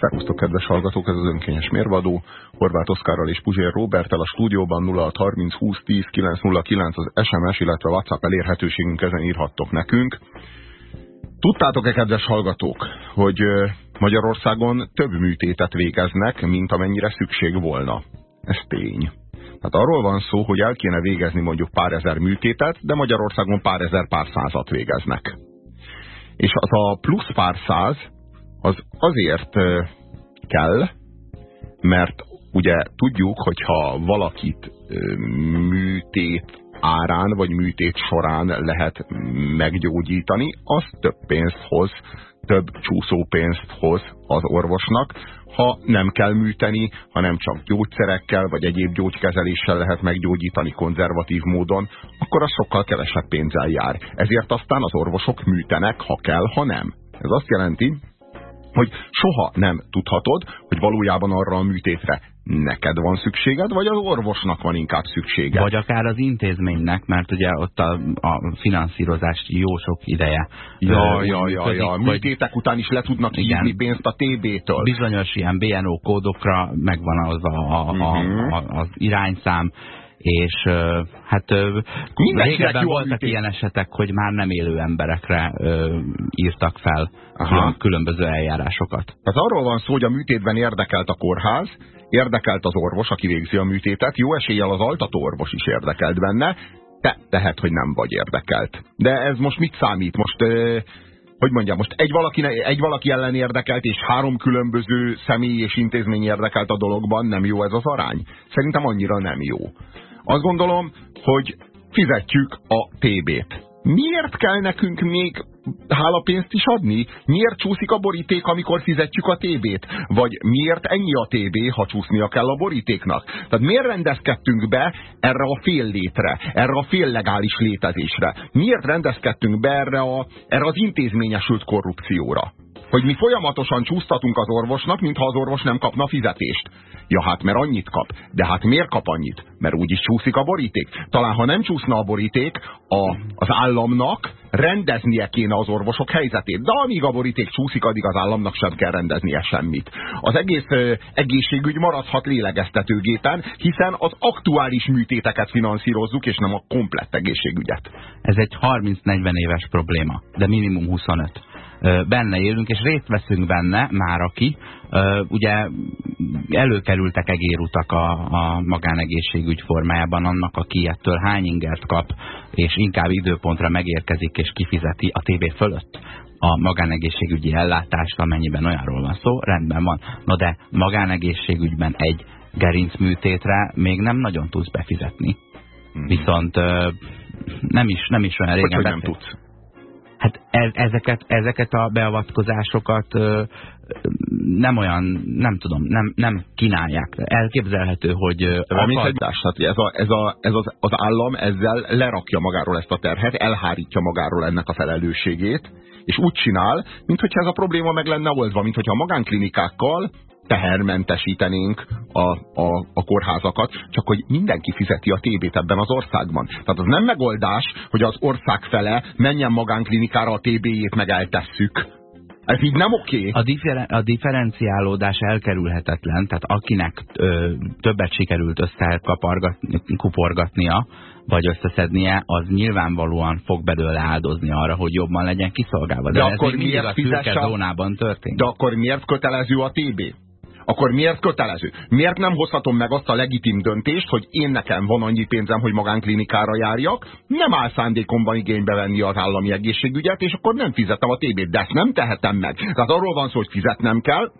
Szervusztok, kedves hallgatók, ez az önkényes mérvadó. Horváth Oszkárral és Puzsér Robertel a stúdióban 0630 20 10 909 az SMS, illetve WhatsApp elérhetőségünk, ezen írhattok nekünk. Tudtátok-e, kedves hallgatók, hogy Magyarországon több műtétet végeznek, mint amennyire szükség volna? Ez tény. Tehát arról van szó, hogy el kéne végezni mondjuk pár ezer műtétet, de Magyarországon pár ezer pár százat végeznek. És az a plusz pár száz, az azért kell, mert ugye tudjuk, hogyha valakit műtét árán vagy műtét során lehet meggyógyítani, az több pénzt hoz, több csúszópénzt hoz az orvosnak, ha nem kell műteni, hanem csak gyógyszerekkel vagy egyéb gyógykezeléssel lehet meggyógyítani konzervatív módon, akkor az sokkal kevesebb pénzzel jár. Ezért aztán az orvosok műtenek, ha kell, ha nem. Ez azt jelenti, hogy soha nem tudhatod, hogy valójában arra a műtétre neked van szükséged, vagy az orvosnak van inkább szüksége. Vagy akár az intézménynek, mert ugye ott a, a finanszírozás jó sok ideje. Ja, ja, ja, ja. A műtétek után is le tudnak hívni pénzt a TB-től. Bizonyos ilyen BNO kódokra megvan az a, a, uh -huh. a, mhm. a, az irányszám, és hát régebben voltak ilyen esetek, hogy már nem élő emberekre ö, írtak fel Aha. különböző eljárásokat. Tehát arról van szó, hogy a műtétben érdekelt a kórház, érdekelt az orvos, aki végzi a műtétet, jó eséllyel az altató orvos is érdekelt benne, te lehet, hogy nem vagy érdekelt. De ez most mit számít? Most... Ö, hogy mondjam, most egy valaki, egy valaki ellen érdekelt, és három különböző személy és intézmény érdekelt a dologban, nem jó ez az arány? Szerintem annyira nem jó. Azt gondolom, hogy fizetjük a TB-t. Miért kell nekünk még hálapénzt is adni? Miért csúszik a boríték, amikor fizetjük a TB-t? Vagy miért ennyi a TB, ha csúsznia kell a borítéknak? Tehát miért rendezkedtünk be erre a fél létre, erre a fél legális létezésre? Miért rendezkedtünk be erre, a, erre az intézményesült korrupcióra? Hogy mi folyamatosan csúsztatunk az orvosnak, mintha az orvos nem kapna fizetést. Ja hát, mert annyit kap. De hát miért kap annyit? Mert úgyis csúszik a boríték. Talán ha nem csúszna a boríték, a, az államnak rendeznie kéne az orvosok helyzetét. De amíg a boríték csúszik, addig az államnak sem kell rendeznie semmit. Az egész ö, egészségügy maradhat lélegeztetőgépen, hiszen az aktuális műtéteket finanszírozzuk, és nem a komplett egészségügyet. Ez egy 30-40 éves probléma, de minimum 25 benne élünk, és részt veszünk benne, már aki. Ugye előkerültek egérutak a, a magánegészségügy formájában annak, aki ettől hány ingert kap, és inkább időpontra megérkezik és kifizeti a tévé fölött a magánegészségügyi ellátást, amennyiben olyanról van szó, rendben van. No de magánegészségügyben egy gerincműtétre még nem nagyon tudsz befizetni. Hmm. Viszont nem is, nem is olyan régen hogy, hogy nem tudsz? Hát ezeket, ezeket a beavatkozásokat nem olyan, nem tudom, nem, nem kínálják. Elképzelhető, hogy... Amit akad... hát ez, a, ez, a, ez az, az állam ezzel lerakja magáról ezt a terhet, elhárítja magáról ennek a felelősségét, és úgy csinál, mintha ez a probléma meg lenne oldva, mintha a magánklinikákkal tehermentesítenénk a, a, a kórházakat, csak hogy mindenki fizeti a TB-t ebben az országban. Tehát az nem megoldás, hogy az ország fele menjen magánklinikára a TB-jét meg eltesszük. Ez így nem oké. Okay. A, differen a differenciálódás elkerülhetetlen, tehát akinek ö, többet sikerült összekuporgatnia, vagy összeszednie, az nyilvánvalóan fog belőle áldozni arra, hogy jobban legyen kiszolgálva. De, De akkor ez miért a szürke zónában történik. De akkor miért kötelező a TB? Akkor miért kötelező? Miért nem hozhatom meg azt a legitim döntést, hogy én nekem van annyi pénzem, hogy magánklinikára járjak, nem áll szándékomban igénybe venni az állami egészségügyet, és akkor nem fizetem a TB-t, de ezt nem tehetem meg. Tehát arról van szó, hogy fizetnem kell,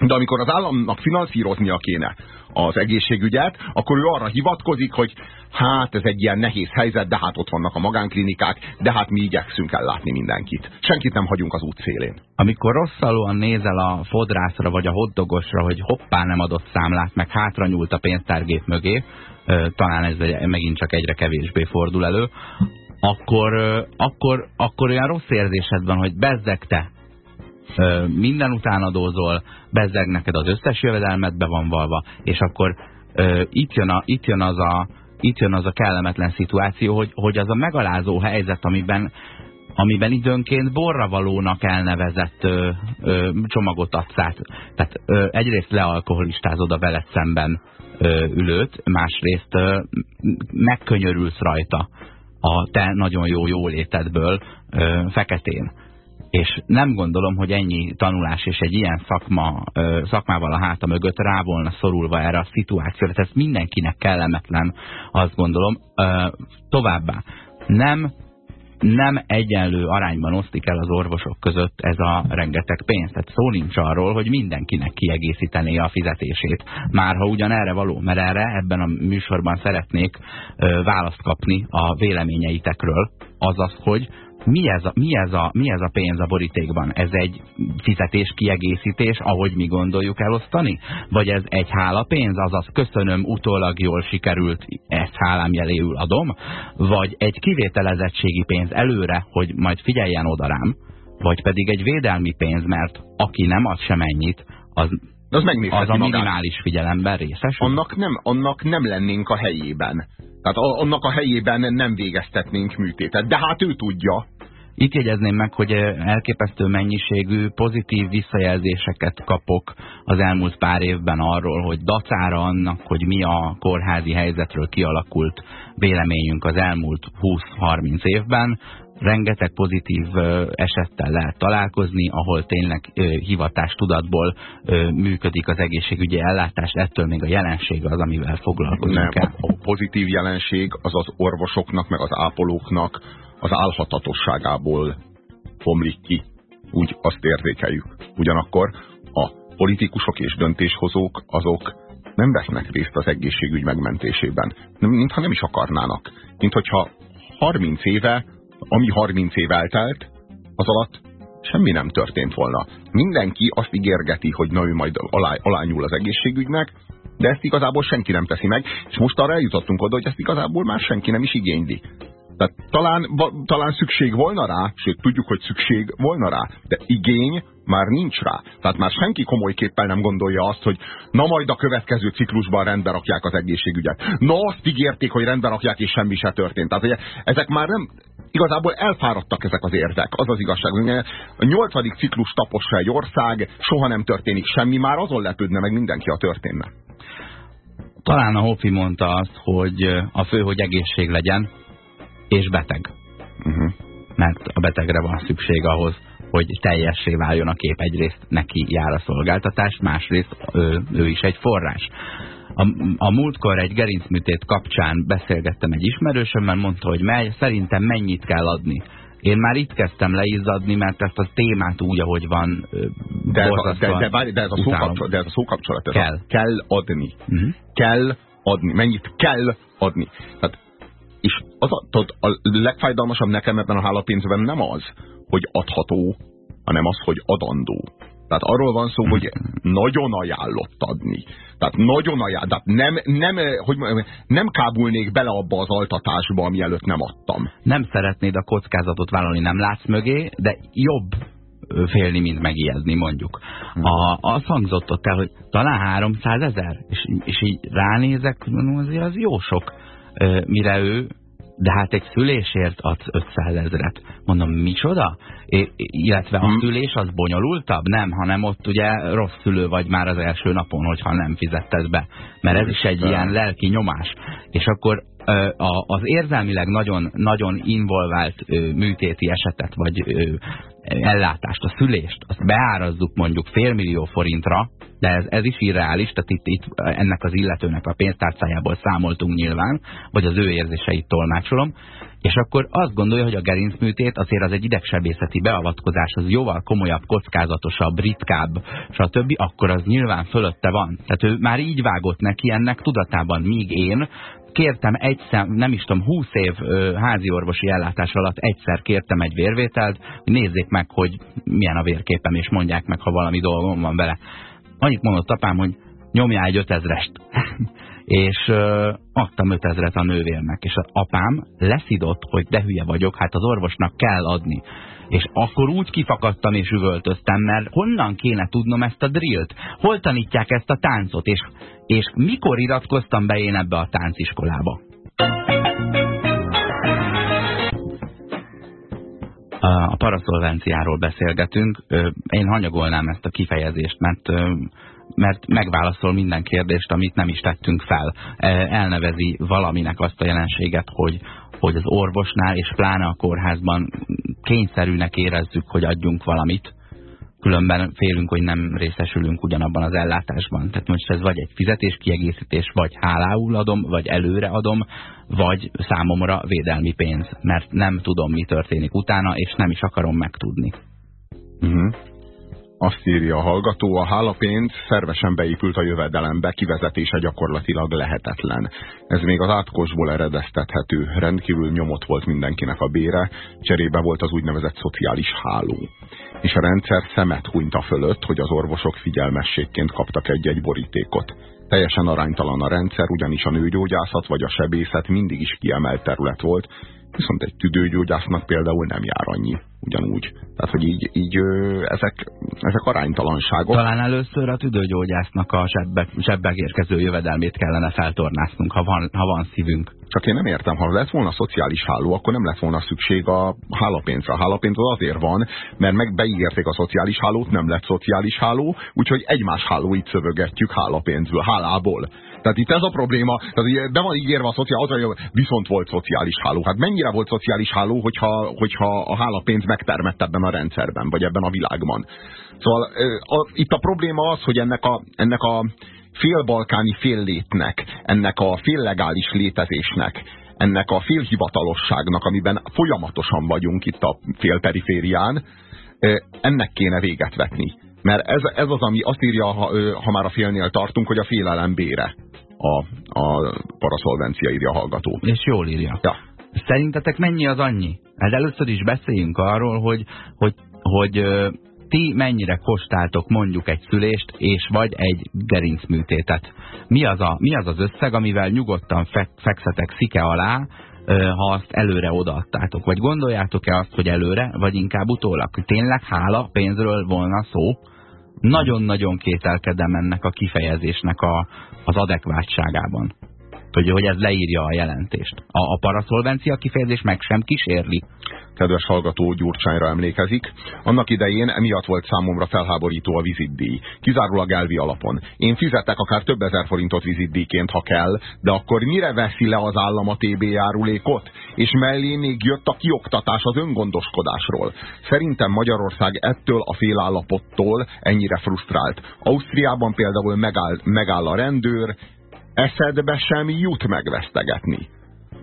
de amikor az államnak finanszíroznia kéne az egészségügyet, akkor ő arra hivatkozik, hogy hát ez egy ilyen nehéz helyzet, de hát ott vannak a magánklinikák, de hát mi igyekszünk ellátni mindenkit. Senkit nem hagyunk az út szélén. Amikor rosszalúan nézel a fodrászra vagy a hoddogosra, hogy hoppá nem adott számlát, meg hátra nyúlt a pénztárgép mögé, talán ez megint csak egyre kevésbé fordul elő, akkor, akkor, akkor olyan rossz érzésed van, hogy bezzeg te, minden után adózol, bezzeg neked az összes jövedelmet be van valva, és akkor itt jön, a, itt jön az a itt jön az a kellemetlen szituáció, hogy, hogy az a megalázó helyzet, amiben amiben időnként borravalónak elnevezett ö, ö, csomagot adsz át. Tehát ö, egyrészt lealkoholistázod a veled szemben ö, ülőt, másrészt ö, megkönyörülsz rajta a te nagyon jó jólétedből ö, feketén. És nem gondolom, hogy ennyi tanulás és egy ilyen szakma, szakmával a háta mögött rá volna szorulva erre a szituációra. Ez mindenkinek kellemetlen, azt gondolom. Továbbá, nem nem egyenlő arányban osztik el az orvosok között ez a rengeteg pénz. Tehát szó nincs arról, hogy mindenkinek kiegészítené a fizetését. Már ha ugyan erre való, mert erre ebben a műsorban szeretnék választ kapni a véleményeitekről, azaz, hogy mi ez, a, mi, ez a, mi ez a pénz a borítékban? Ez egy fizetés kiegészítés, ahogy mi gondoljuk elosztani? Vagy ez egy hálapénz, azaz köszönöm, utólag jól sikerült, ezt hálám jeléül adom? Vagy egy kivételezettségi pénz előre, hogy majd figyeljen oda rám? Vagy pedig egy védelmi pénz, mert aki nem ad sem ennyit, az az, az a minimális magát. figyelemben részes? Annak nem, annak nem lennénk a helyében. Tehát annak a helyében nem végeztetnénk műtétet. De hát ő tudja. Itt jegyezném meg, hogy elképesztő mennyiségű pozitív visszajelzéseket kapok az elmúlt pár évben arról, hogy dacára annak, hogy mi a kórházi helyzetről kialakult véleményünk az elmúlt 20-30 évben, rengeteg pozitív esettel lehet találkozni, ahol tényleg hivatás tudatból működik az egészségügyi ellátás, ettől még a jelenség az, amivel foglalkozunk Nem, a, pozitív jelenség az az orvosoknak, meg az ápolóknak az álhatatosságából bomlik ki. Úgy azt értékeljük. Ugyanakkor a politikusok és döntéshozók azok nem vesznek részt az egészségügy megmentésében. Mintha nem is akarnának. Hogyha 30 éve ami 30 év eltelt, az alatt semmi nem történt volna. Mindenki azt ígérgeti, hogy na ő majd alá, alányul az egészségügynek, de ezt igazából senki nem teszi meg, és most arra eljutottunk oda, hogy ezt igazából már senki nem is igényli. Tehát talán, talán szükség volna rá, sőt tudjuk, hogy szükség volna rá, de igény már nincs rá. Tehát már senki komolyképpen nem gondolja azt, hogy na majd a következő ciklusban rendbe rakják az egészségügyet. Na azt ígérték, hogy rendbe rakják, és semmi se történt. Tehát ugye, ezek már nem, igazából elfáradtak ezek az érvek, az az igazság. A nyolcadik ciklus tapossa egy ország, soha nem történik semmi, már azon lepődne meg mindenki, a történne. Talán a Hofi mondta azt, hogy a fő, hogy egészség legyen, és beteg. Uh -huh. Mert a betegre van szükség ahhoz, hogy teljessé váljon a kép. Egyrészt neki jár a szolgáltatás, másrészt ő, ő is egy forrás. A, a múltkor egy gerincműtét kapcsán beszélgettem egy ismerősömmel, mondta, hogy mely, szerintem mennyit kell adni. Én már itt kezdtem leizzadni, mert ezt a témát úgy, ahogy van, de ez, a, de, de, várj, de ez a szókapcsolat, de ez a szókapcsolat ez kell. A, kell adni. Uh mhm. -huh. Kell adni. Mennyit kell adni. Tehát, és az a, tudod, a legfájdalmasabb nekem ebben a hálapénzben nem az, hogy adható, hanem az, hogy adandó. Tehát arról van szó, hogy nagyon ajánlott adni. Tehát nagyon ajánlott. Tehát nem, nem, hogy nem kábulnék bele abba az altatásba, ami előtt nem adtam. Nem szeretnéd a kockázatot vállalni, nem látsz mögé, de jobb félni, mint megijedni, mondjuk. A, azt hangzott ott el, hogy talán 300 ezer, és, és így ránézek, mondom, azért az jó sok, mire ő de hát egy szülésért adsz 500 ezeret. Mondom, micsoda? É, illetve a hmm. szülés az bonyolultabb? Nem, hanem ott ugye rossz szülő vagy már az első napon, hogyha nem fizetted be. Mert ez is egy ilyen lelki nyomás. És akkor az érzelmileg nagyon, nagyon involvált műtéti esetet, vagy ellátást, a szülést, azt beárazzuk mondjuk félmillió forintra, de ez, ez is irreális, tehát itt, itt ennek az illetőnek a pénztárcájából számoltunk nyilván, vagy az ő érzéseit tolmácsolom, és akkor azt gondolja, hogy a gerincműtét azért az egy idegsebészeti beavatkozás, az jóval komolyabb, kockázatosabb, ritkább, stb., akkor az nyilván fölötte van. Tehát ő már így vágott neki ennek tudatában, míg én kértem egyszer, nem is tudom, 20 év házi orvosi ellátás alatt egyszer kértem egy vérvételt, hogy nézzék meg, hogy milyen a vérképem, és mondják meg, ha valami dolgom van vele. Annyit mondott apám, hogy nyomjál egy ötezrest. és ö, adtam ötezret a nővérnek, és az apám leszidott, hogy de hülye vagyok, hát az orvosnak kell adni. És akkor úgy kifakadtam és üvöltöztem, mert honnan kéne tudnom ezt a drillt? Hol tanítják ezt a táncot? És, és mikor iratkoztam be én ebbe a tánciskolába? A paraszolvenciáról beszélgetünk. Én hanyagolnám ezt a kifejezést, mert mert megválaszol minden kérdést, amit nem is tettünk fel. Elnevezi valaminek azt a jelenséget, hogy, hogy az orvosnál és pláne a kórházban kényszerűnek érezzük, hogy adjunk valamit, különben félünk, hogy nem részesülünk ugyanabban az ellátásban. Tehát most ez vagy egy fizetéskiegészítés, vagy hálául adom, vagy előre adom, vagy számomra védelmi pénz, mert nem tudom, mi történik utána, és nem is akarom megtudni. Uh mhm. -huh. Azt írja a hallgató, a hálapénz szervesen beépült a jövedelembe, kivezetése gyakorlatilag lehetetlen. Ez még az átkosból eredeztethető, rendkívül nyomott volt mindenkinek a bére, cserébe volt az úgynevezett szociális háló. És a rendszer szemet hunyt fölött, hogy az orvosok figyelmességként kaptak egy-egy borítékot. Teljesen aránytalan a rendszer, ugyanis a nőgyógyászat vagy a sebészet mindig is kiemelt terület volt, viszont egy tüdőgyógyásznak például nem jár annyi ugyanúgy. Tehát, hogy így, így ezek, ezek aránytalanságok. Talán először a tüdőgyógyásznak a zsebbek, érkező jövedelmét kellene feltornásznunk, ha van, ha van szívünk. Csak én nem értem, ha lett volna szociális háló, akkor nem lett volna szükség a hálapénzre. A hálapénz az azért van, mert meg beígérték a szociális hálót, nem lett szociális háló, úgyhogy egymás hálóit szövögetjük hálapénzből, hálából. Tehát itt ez a probléma, tehát be van ígérve a szociális, viszont volt szociális háló. Hát mennyire volt szociális háló, hogyha, hogyha a hálapénz megtermett ebben a rendszerben, vagy ebben a világban. Szóval a, itt a probléma az, hogy ennek a, ennek a félbalkáni féllétnek, ennek a féllegális létezésnek, ennek a félhivatalosságnak, amiben folyamatosan vagyunk itt a félperiférián, ennek kéne véget vetni. Mert ez, ez az, ami azt írja, ha, ha már a félnél tartunk, hogy a félelem bére a, a paraszolvencia írja a hallgató. És jól írja. Ja. Szerintetek mennyi az annyi? Hát először is beszéljünk arról, hogy, hogy, hogy ti mennyire kostáltok mondjuk egy szülést, és vagy egy gerincműtétet. Mi az, a, mi az az összeg, amivel nyugodtan fe, fekszetek szike alá, ha azt előre odaadtátok? Vagy gondoljátok-e azt, hogy előre, vagy inkább utólag? Tényleg hála pénzről volna szó? Nagyon-nagyon kételkedem ennek a kifejezésnek a, az adekvátságában hogy, hogy ez leírja a jelentést. A, a paraszolvencia kifejezés meg sem kísérli. Kedves hallgató Gyurcsányra emlékezik. Annak idején emiatt volt számomra felháborító a vizitdíj. Kizárólag elvi alapon. Én fizetek akár több ezer forintot vizitdíjként, ha kell, de akkor mire veszi le az állam a TB járulékot? És mellé még jött a kioktatás az öngondoskodásról. Szerintem Magyarország ettől a félállapottól ennyire frusztrált. Ausztriában például megáll, megáll a rendőr, eszedbe sem jut megvesztegetni.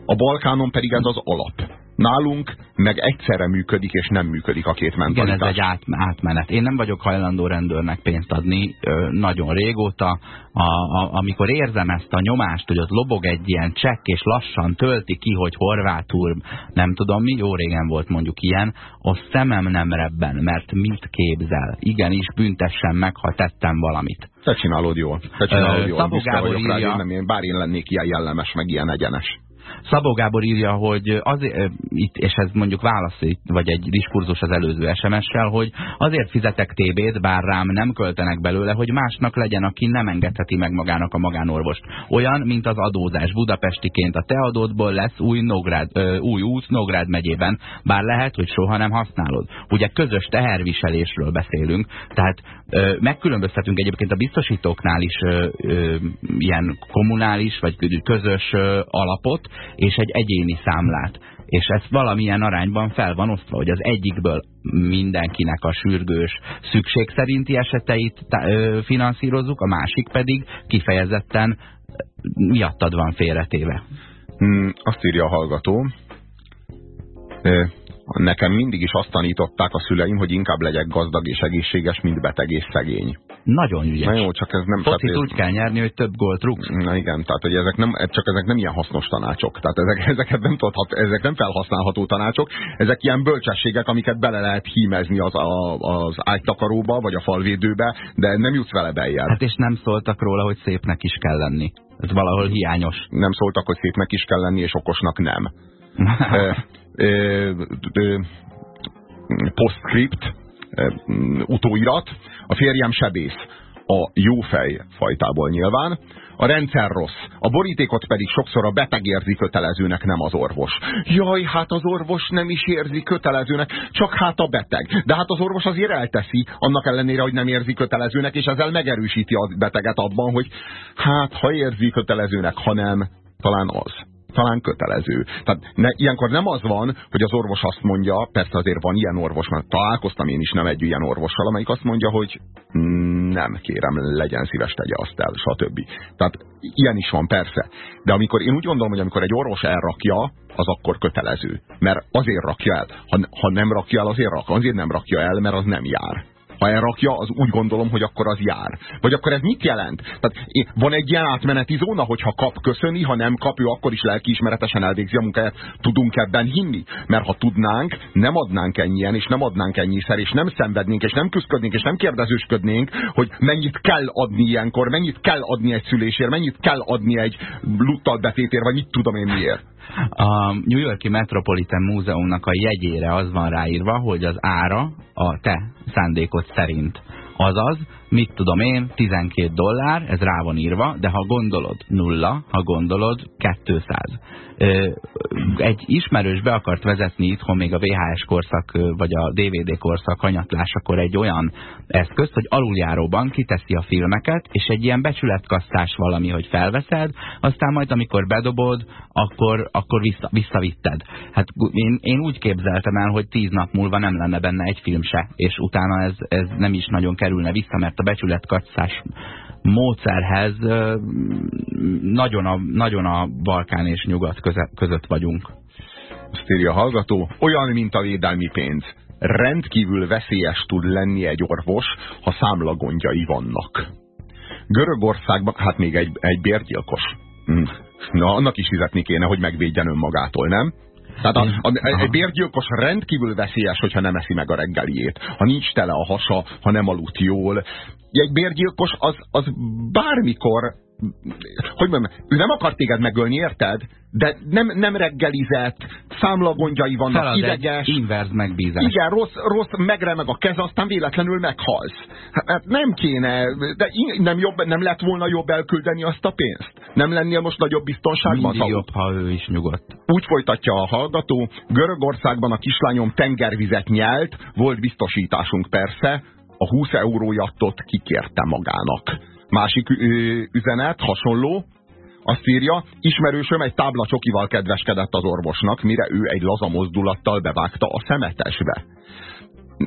A Balkánon pedig ez az alap. Nálunk meg egyszerre működik, és nem működik a két mentalitás. Igen, ez egy át, átmenet. Én nem vagyok hajlandó rendőrnek pénzt adni ö, nagyon régóta. A, a, amikor érzem ezt a nyomást, hogy ott lobog egy ilyen csekk, és lassan tölti ki, hogy horvátul, nem tudom mi, jó régen volt mondjuk ilyen, a szemem nem rebben, mert mit képzel? Igenis, büntessen meg, ha tettem valamit. Te csinálod jól. Te csinálod jól. Szabó Gábor írja... Rá, én nem, én, bár én lennék ilyen jellemes, meg ilyen egyenes. Szabó Gábor írja, hogy azért, itt, és ez mondjuk válasz, vagy egy diskurzus az előző SMS-sel, hogy azért fizetek TB-t, bár rám nem költenek belőle, hogy másnak legyen, aki nem engedheti meg magának a magánorvost. Olyan, mint az adózás. Budapestiként a te adódból lesz új, Nógrád, ö, új út Nógrád megyében, bár lehet, hogy soha nem használod. Ugye közös teherviselésről beszélünk, tehát ö, megkülönböztetünk egyébként a biztosítóknál is ö, ö, ilyen kommunális vagy közös ö, alapot, és egy egyéni számlát. És ez valamilyen arányban fel van osztva, hogy az egyikből mindenkinek a sürgős szükség szerinti eseteit finanszírozzuk, a másik pedig kifejezetten miattad van félretéve. Hmm, azt írja a hallgató, nekem mindig is azt tanították a szüleim, hogy inkább legyek gazdag és egészséges, mint beteg és szegény. Nagyon ügyes. Na jó, csak ez nem... Focit úgy kell nyerni, hogy több gólt rúgsz. Na igen, tehát hogy ezek nem, csak ezek nem ilyen hasznos tanácsok. Tehát ezek, ezeket nem tudhat, ezek nem felhasználható tanácsok, ezek ilyen bölcsességek, amiket bele lehet hímezni az, a, az ágytakaróba, vagy a falvédőbe, de nem jutsz vele beljel. Hát és nem szóltak róla, hogy szépnek is kell lenni. Ez valahol hiányos. Nem szóltak, hogy szépnek is kell lenni, és okosnak nem. postscript, utóirat, a férjem sebész. a jófej fajtából nyilván. A rendszer rossz, a borítékot pedig sokszor a beteg érzi kötelezőnek, nem az orvos. Jaj, hát az orvos nem is érzi kötelezőnek, csak hát a beteg. De hát az orvos azért elteszi, annak ellenére, hogy nem érzi kötelezőnek, és ezzel megerősíti a beteget abban, hogy hát ha érzi kötelezőnek, ha nem, talán az talán kötelező. Tehát ne, ilyenkor nem az van, hogy az orvos azt mondja, persze azért van ilyen orvos, mert találkoztam én is nem egy ilyen orvossal, amelyik azt mondja, hogy nem, kérem, legyen szíves, tegye azt el, stb. Tehát ilyen is van, persze. De amikor én úgy gondolom, hogy amikor egy orvos elrakja, az akkor kötelező. Mert azért rakja el. Ha, ha nem rakja el, azért rak. Azért nem rakja el, mert az nem jár. Ha elrakja, az úgy gondolom, hogy akkor az jár. Vagy akkor ez mit jelent? Tehát van egy ilyen átmeneti zóna, hogyha kap, köszöni, ha nem kap, ő akkor is lelkiismeretesen elvégzi a munkáját. Tudunk ebben hinni? Mert ha tudnánk, nem adnánk ennyien, és nem adnánk ennyiszer, és nem szenvednénk, és nem küzdködnénk, és nem kérdezősködnénk, hogy mennyit kell adni ilyenkor, mennyit kell adni egy szülésért, mennyit kell adni egy luttal betétér, vagy mit tudom én miért. A New Yorki Metropolitan Múzeumnak a jegyére az van ráírva, hogy az ára a te szándékod szerint. Azaz, mit tudom én, 12 dollár, ez rá van írva, de ha gondolod nulla, ha gondolod 200 egy ismerős be akart vezetni itthon még a VHS korszak, vagy a DVD korszak hanyatlásakor egy olyan eszközt, hogy aluljáróban kiteszi a filmeket, és egy ilyen becsületkasztás valami, hogy felveszed, aztán majd amikor bedobod, akkor, akkor vissza, visszavitted. Hát én, én úgy képzeltem el, hogy tíz nap múlva nem lenne benne egy film se, és utána ez, ez nem is nagyon kerülne vissza, mert a becsületkasztás módszerhez nagyon a, nagyon a Balkán és Nyugat között vagyunk. Azt írja a hallgató, olyan, mint a védelmi pénz. Rendkívül veszélyes tud lenni egy orvos, ha számlagondjai vannak. Görögországban, hát még egy, egy bérgyilkos. Hm. Na, annak is fizetni kéne, hogy megvédjen önmagától, nem? Tehát a, a, egy bérgyilkos rendkívül veszélyes, hogyha nem eszi meg a reggeliét. Ha nincs tele a hasa, ha nem aludt jól. Egy bérgyilkos az, az bármikor hogy mondjam, ő nem akar téged megölni, érted? De nem, nem reggelizett, számlagondjai vannak, Felad ideges. inverz megbízás. Igen, rossz, rossz, megremeg a kez, aztán véletlenül meghalsz. Hát, hát nem kéne, de nem, jobb, nem lett volna jobb elküldeni azt a pénzt? Nem lennél most nagyobb biztonságban? Mindig jobb, ha ő is nyugodt. Úgy folytatja a hallgató, Görögországban a kislányom tengervizet nyelt, volt biztosításunk persze, a 20 eurójattot kikérte magának Másik üzenet, hasonló, azt írja, ismerősöm egy tábla csokival kedveskedett az orvosnak, mire ő egy laza mozdulattal bevágta a szemetesbe.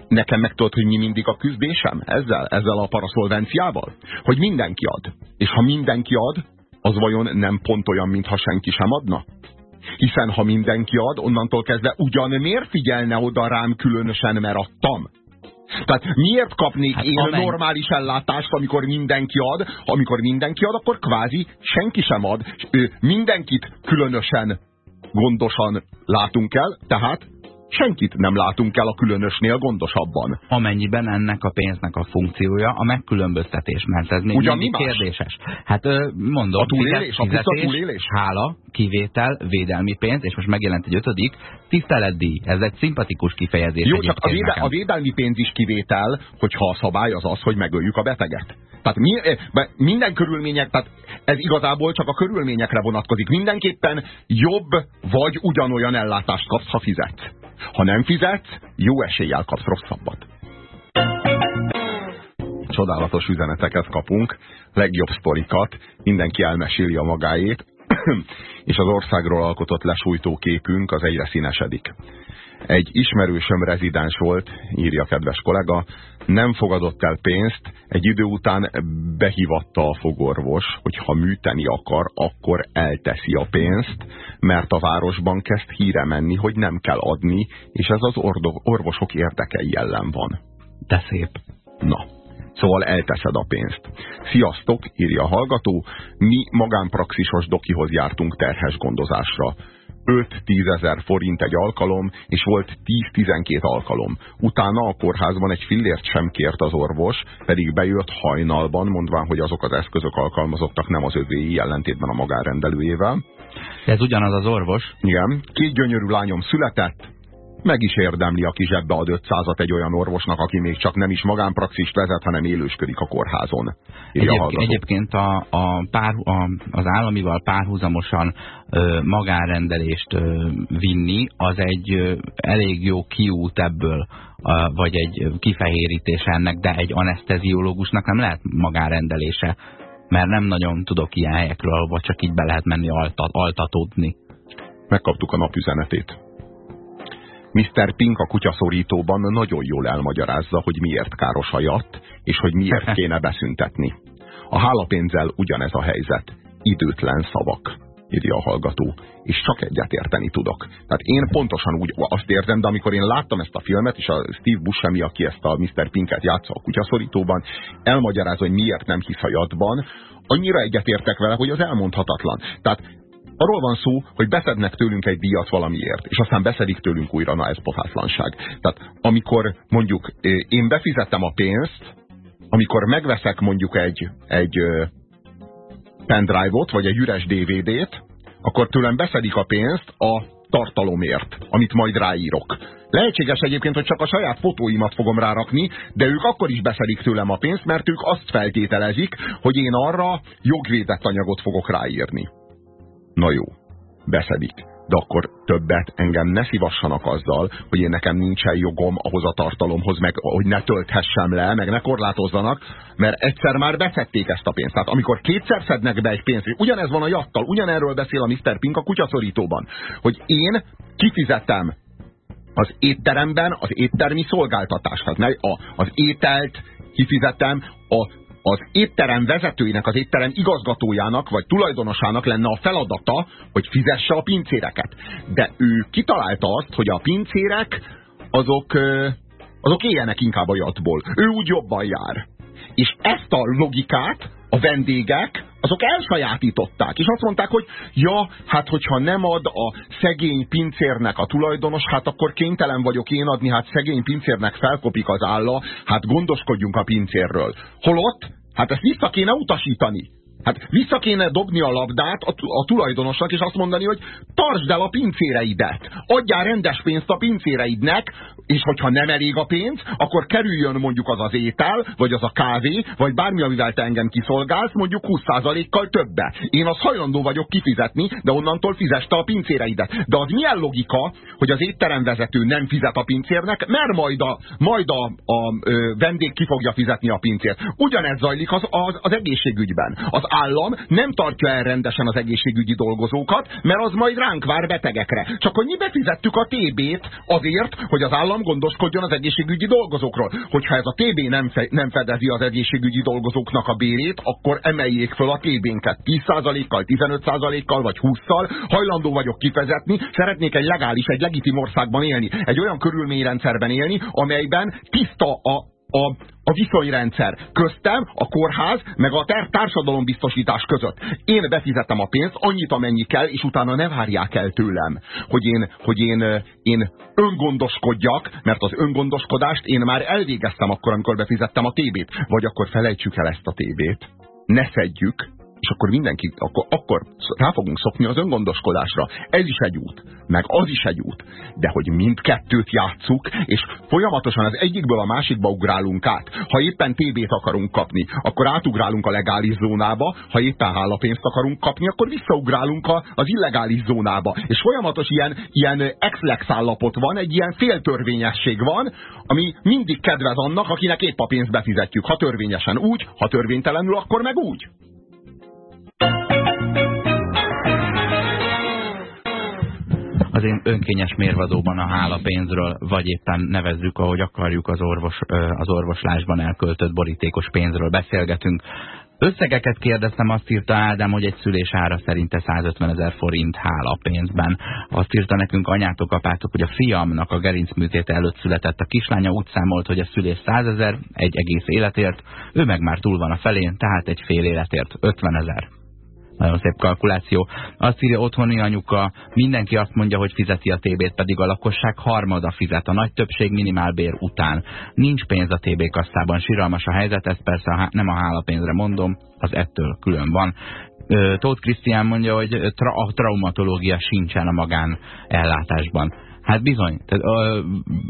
Nekem meg tudod, hogy mi mindig a küzdésem ezzel, ezzel a paraszolvenciával? Hogy mindenki ad. És ha mindenki ad, az vajon nem pont olyan, mintha senki sem adna? Hiszen ha mindenki ad, onnantól kezdve ugyan miért figyelne oda rám különösen, mert adtam? Tehát miért kapnék hát én amen... normális ellátást, amikor mindenki ad? Amikor mindenki ad, akkor kvázi senki sem ad. Mindenkit különösen gondosan látunk el, tehát senkit nem látunk el a különösnél gondosabban. Amennyiben ennek a pénznek a funkciója a megkülönböztetés, mert ez még Ugyan mindig mi kérdéses. Hát mondom, a túlélés, fizetés, a túlélés? hála, kivétel, védelmi pénz, és most megjelent egy ötödik, tiszteletdíj. Ez egy szimpatikus kifejezés. Jó, csak a, véde, a védelmi pénz is kivétel, hogyha a szabály az az, hogy megöljük a beteget. Tehát mi, minden körülmények, tehát ez igazából csak a körülményekre vonatkozik. Mindenképpen jobb vagy ugyanolyan ellátást kapsz, ha fizetsz. Ha nem fizetsz, jó eséllyel kapsz rosszabbat. Csodálatos üzeneteket kapunk, legjobb sztorikat, mindenki elmeséli a magáét, és az országról alkotott lesújtó képünk az egyre színesedik. Egy ismerősöm rezidens volt, írja kedves kollega, nem fogadott el pénzt, egy idő után behívatta a fogorvos, hogy ha műteni akar, akkor elteszi a pénzt, mert a városban kezd híre menni, hogy nem kell adni, és ez az orvosok érdekei ellen van. De szép. Na, Szóval elteszed a pénzt. Sziasztok, írja a hallgató, mi magánpraxisos dokihoz jártunk terhes gondozásra. 5-10 ezer forint egy alkalom, és volt 10-12 alkalom. Utána a kórházban egy fillért sem kért az orvos, pedig bejött hajnalban, mondván, hogy azok az eszközök alkalmazottak nem az övéi, ellentétben a magánrendelőjével. Ez ugyanaz az orvos? Igen. Két gyönyörű lányom született, meg is érdemli a zsebbe ad 500-at egy olyan orvosnak, aki még csak nem is magánpraxist vezet, hanem élősködik a kórházon. Egyéb, egyébként a, a pár, a, az államival párhuzamosan ö, magánrendelést ö, vinni, az egy ö, elég jó kiút ebből, ö, vagy egy kifehérítés ennek, de egy anesteziológusnak nem lehet magánrendelése, mert nem nagyon tudok ilyen helyekről, vagy csak így be lehet menni altat, altatódni. Megkaptuk a napüzenetét. Mr. Pink a kutyaszorítóban nagyon jól elmagyarázza, hogy miért káros a jatt, és hogy miért kéne beszüntetni. A hálapénzzel ugyanez a helyzet. Időtlen szavak, írja a hallgató, és csak egyet érteni tudok. Tehát én pontosan úgy azt érzem, de amikor én láttam ezt a filmet, és a Steve Buscemi, aki ezt a Mr. Pinket játsza a kutyaszorítóban, elmagyarázza, hogy miért nem hisz a jatban, annyira egyetértek vele, hogy az elmondhatatlan. Tehát Arról van szó, hogy beszednek tőlünk egy díjat valamiért, és aztán beszedik tőlünk újra, na ez pofátlanság. Tehát amikor mondjuk én befizettem a pénzt, amikor megveszek mondjuk egy, egy pendrive-ot, vagy egy üres DVD-t, akkor tőlem beszedik a pénzt a tartalomért, amit majd ráírok. Lehetséges egyébként, hogy csak a saját fotóimat fogom rárakni, de ők akkor is beszedik tőlem a pénzt, mert ők azt feltételezik, hogy én arra jogvédett anyagot fogok ráírni. Na jó, beszedik. De akkor többet engem ne szívassanak azzal, hogy én nekem nincsen jogom ahhoz a tartalomhoz, meg hogy ne tölthessem le, meg ne korlátozzanak, mert egyszer már beszedték ezt a pénzt. Tehát amikor kétszer szednek be egy pénzt, ugyanez van a jattal, ugyanerről beszél a Mr. Pink a kutyaszorítóban, hogy én kifizetem az étteremben az éttermi szolgáltatást. Tehát az ételt kifizetem, a az étterem vezetőinek, az étterem igazgatójának vagy tulajdonosának lenne a feladata, hogy fizesse a pincéreket. De ő kitalálta azt, hogy a pincérek azok, azok éljenek inkább a jatból. Ő úgy jobban jár. És ezt a logikát a vendégek azok elsajátították, és azt mondták, hogy ja, hát hogyha nem ad a szegény pincérnek a tulajdonos, hát akkor kénytelen vagyok én adni, hát szegény pincérnek felkopik az álla, hát gondoskodjunk a pincérről. Holott, hát ezt vissza kéne utasítani. Hát vissza kéne dobni a labdát a, a tulajdonosnak, és azt mondani, hogy tartsd el a pincéreidet, adjál rendes pénzt a pincéreidnek, és hogyha nem elég a pénz, akkor kerüljön mondjuk az az étel, vagy az a kávé, vagy bármi, amivel te engem kiszolgálsz, mondjuk 20%-kal többe. Én az hajlandó vagyok kifizetni, de onnantól fizeste a pincéreidet. De az milyen logika, hogy az étteremvezető nem fizet a pincérnek, mert majd a, majd a, a, a vendég ki fogja fizetni a pincért. Ugyanez zajlik az, az, az egészségügyben. Az állam nem tartja el rendesen az egészségügyi dolgozókat, mert az majd ránk vár betegekre. Csak hogy mi befizettük a TB-t azért, hogy az állam gondoskodjon az egészségügyi dolgozókról. Hogyha ez a TB nem, fe, nem fedezi az egészségügyi dolgozóknak a bérét, akkor emeljék föl a TB-nket 10%-kal, 15%-kal vagy 20-szal. Hajlandó vagyok kifezetni, szeretnék egy legális, egy legitim országban élni, egy olyan körülményrendszerben élni, amelyben tiszta a a, a viszonyrendszer köztem, a kórház, meg a társadalombiztosítás között. Én befizetem a pénzt, annyit, amennyi kell, és utána ne várják el tőlem, hogy én, hogy én, én öngondoskodjak, mert az öngondoskodást én már elvégeztem akkor, amikor befizettem a TB-t. Vagy akkor felejtsük el ezt a TB-t. Ne szedjük, és akkor mindenki, akkor, akkor rá fogunk szokni az öngondoskodásra. Ez is egy út, meg az is egy út. De hogy mindkettőt játsszuk, és folyamatosan az egyikből a másikba ugrálunk át. Ha éppen TB-t akarunk kapni, akkor átugrálunk a legális zónába, ha éppen hálapénzt akarunk kapni, akkor visszaugrálunk a, az illegális zónába. És folyamatos ilyen, ilyen ex-lex állapot van, egy ilyen féltörvényesség van, ami mindig kedvez annak, akinek épp a pénzt befizetjük. Ha törvényesen úgy, ha törvénytelenül, akkor meg úgy. Az én önkényes mérvadóban a hálapénzről, vagy éppen nevezzük, ahogy akarjuk az, orvos, az orvoslásban elköltött borítékos pénzről beszélgetünk. Összegeket kérdeztem, azt írta Ádám, hogy egy szülés ára szerinte 150 ezer forint hálapénzben. Azt írta nekünk anyátok, apátok, hogy a fiamnak a gerincműtéte előtt született a kislánya, úgy számolt, hogy a szülés 100 ezer, egy egész életért, ő meg már túl van a felén, tehát egy fél életért 50 ezer. Nagyon szép kalkuláció. Azt írja otthoni anyuka, mindenki azt mondja, hogy fizeti a TB-t, pedig a lakosság harmada fizet, a nagy többség minimálbér után. Nincs pénz a TB kasszában, síralmas a helyzet, ezt persze nem a hálapénzre mondom, az ettől külön van. Tóth Krisztián mondja, hogy tra a traumatológia sincsen a magán ellátásban. Hát bizony. Tehát, ö,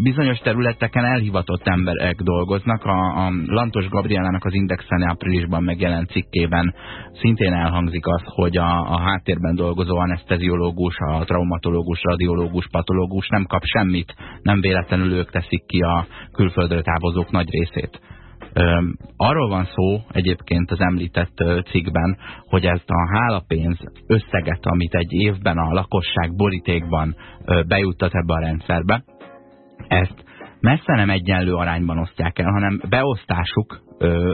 bizonyos területeken elhivatott emberek dolgoznak. A, a Lantos Gabrielának az Indexen áprilisban megjelent cikkében szintén elhangzik az, hogy a, a háttérben dolgozó anesteziológus, a traumatológus, radiológus, patológus nem kap semmit, nem véletlenül ők teszik ki a külföldre távozók nagy részét. Arról van szó egyébként az említett cikkben, hogy ezt a hálapénz összeget, amit egy évben a lakosság borítékban bejuttat ebbe a rendszerbe, ezt messze nem egyenlő arányban osztják el, hanem beosztásuk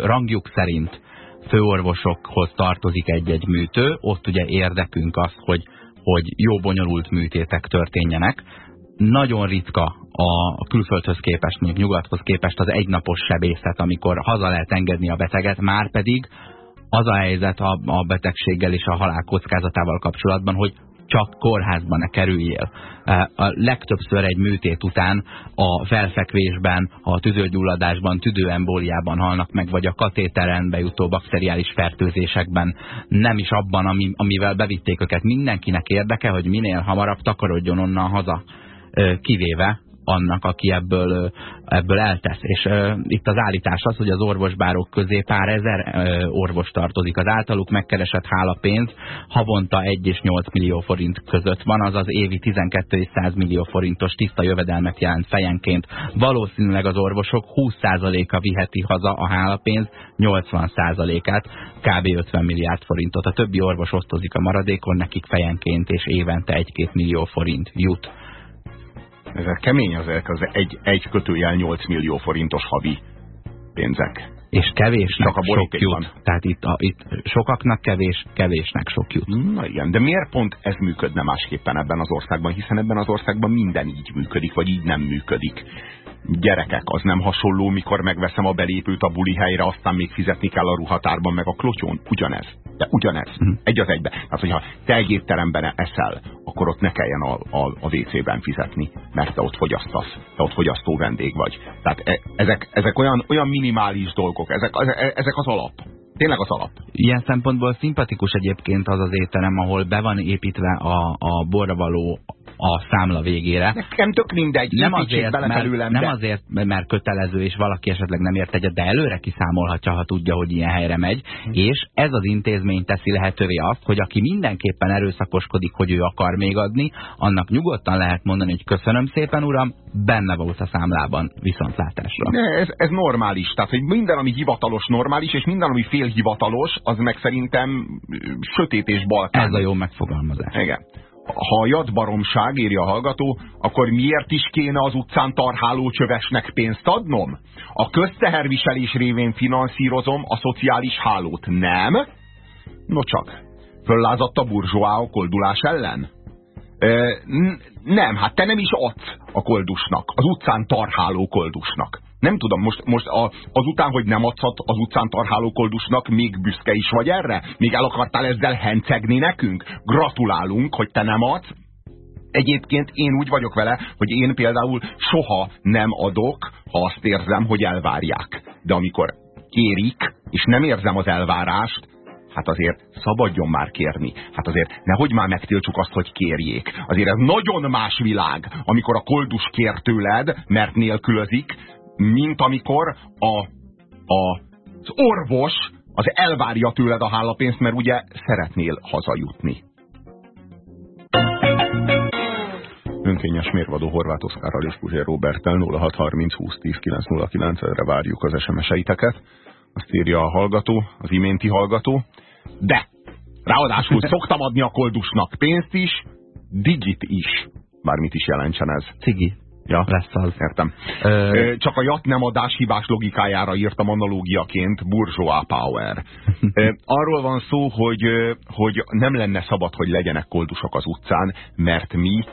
rangjuk szerint főorvosokhoz tartozik egy-egy műtő, ott ugye érdekünk az, hogy, hogy jó bonyolult műtétek történjenek, nagyon ritka a külföldhöz képest, mondjuk nyugathoz képest az egynapos sebészet, amikor haza lehet engedni a beteget, már pedig az a helyzet a, a betegséggel és a halál kockázatával kapcsolatban, hogy csak kórházban ne kerüljél. A legtöbbször egy műtét után a felfekvésben, a tüdőgyulladásban, tüdőembóliában halnak meg, vagy a katéteren bejutó bakteriális fertőzésekben, nem is abban, ami, amivel bevitték őket. Mindenkinek érdeke, hogy minél hamarabb takarodjon onnan haza kivéve annak, aki ebből, ebből eltesz. És uh, itt az állítás az, hogy az orvosbárok közé pár ezer uh, orvos tartozik. Az általuk megkeresett hálapénz havonta 1 és 8 millió forint között van, azaz évi 12 és 100 millió forintos tiszta jövedelmet jelent fejenként. Valószínűleg az orvosok 20%-a viheti haza a hálapénz 80%-át, kb. 50 milliárd forintot. A többi orvos osztozik a maradékon, nekik fejenként és évente 1-2 millió forint jut ezek kemény ezek az egy, egy kötőjel 8 millió forintos havi pénzek. És kevésnek Csak a sok jut. Tehát itt, a, itt sokaknak kevés, kevésnek sok jut. Na igen, de miért pont ez működne másképpen ebben az országban? Hiszen ebben az országban minden így működik, vagy így nem működik gyerekek, az nem hasonló, mikor megveszem a belépőt a buli helyre, aztán még fizetni kell a ruhatárban, meg a klotyón. Ugyanez. De ugyanez. Uh. -huh. Egy az egybe. Tehát, hogyha te egy étteremben eszel, akkor ott ne kelljen a, a, a WC-ben fizetni, mert te ott fogyasztasz. Te ott fogyasztó vendég vagy. Tehát e, ezek, ezek olyan, olyan minimális dolgok, ezek, ezek az alap. Tényleg az alap. Ilyen szempontból szimpatikus egyébként az az étterem, ahol be van építve a, a borra való a számla végére. Nekem tök mindegy, nem azért, mert, nem de... azért, mert kötelező, és valaki esetleg nem ért egyet, de előre kiszámolhatja, ha tudja, hogy ilyen helyre megy, hm. és ez az intézmény teszi lehetővé azt, hogy aki mindenképpen erőszakoskodik, hogy ő akar még adni, annak nyugodtan lehet mondani, hogy köszönöm szépen, uram, benne volt a számlában viszontlátásra. Ne, ez, ez normális, tehát hogy minden, ami hivatalos normális, és minden, ami félhivatalos, az meg szerintem sötét és balkán. Ez a jó megfogalmazás. Igen ha jad baromság, írja a hallgató, akkor miért is kéne az utcán tarháló csövesnek pénzt adnom? A közteherviselés révén finanszírozom a szociális hálót, nem? No csak, föllázadt a burzsóá a koldulás ellen? E, nem, hát te nem is adsz a koldusnak, az utcán tarháló koldusnak. Nem tudom, most, most a, azután, hogy nem adhat az utcán tarháló koldusnak, még büszke is vagy erre? Még el akartál ezzel hencegni nekünk? Gratulálunk, hogy te nem adsz. Egyébként én úgy vagyok vele, hogy én például soha nem adok, ha azt érzem, hogy elvárják. De amikor kérik, és nem érzem az elvárást, hát azért szabadjon már kérni. Hát azért nehogy már megtiltsuk azt, hogy kérjék. Azért ez nagyon más világ, amikor a koldus kér tőled, mert nélkülözik, mint amikor a, a, az orvos az elvárja tőled a hálapénzt, mert ugye szeretnél hazajutni. Önkényes mérvadó Horváth Oszkárral és Puzsér Roberttel 0630 20 10 909 re várjuk az SMS-eiteket. Azt írja a hallgató, az iménti hallgató. De! Ráadásul szoktam adni a koldusnak pénzt is, digit is. Bármit is jelentsen ez. Cigi. Ja, lesz az. Értem. Ö... Csak a jat nem adás hibás logikájára írtam analógiaként Bourgeois Power. Arról van szó, hogy, hogy nem lenne szabad, hogy legyenek koldusok az utcán, mert mi,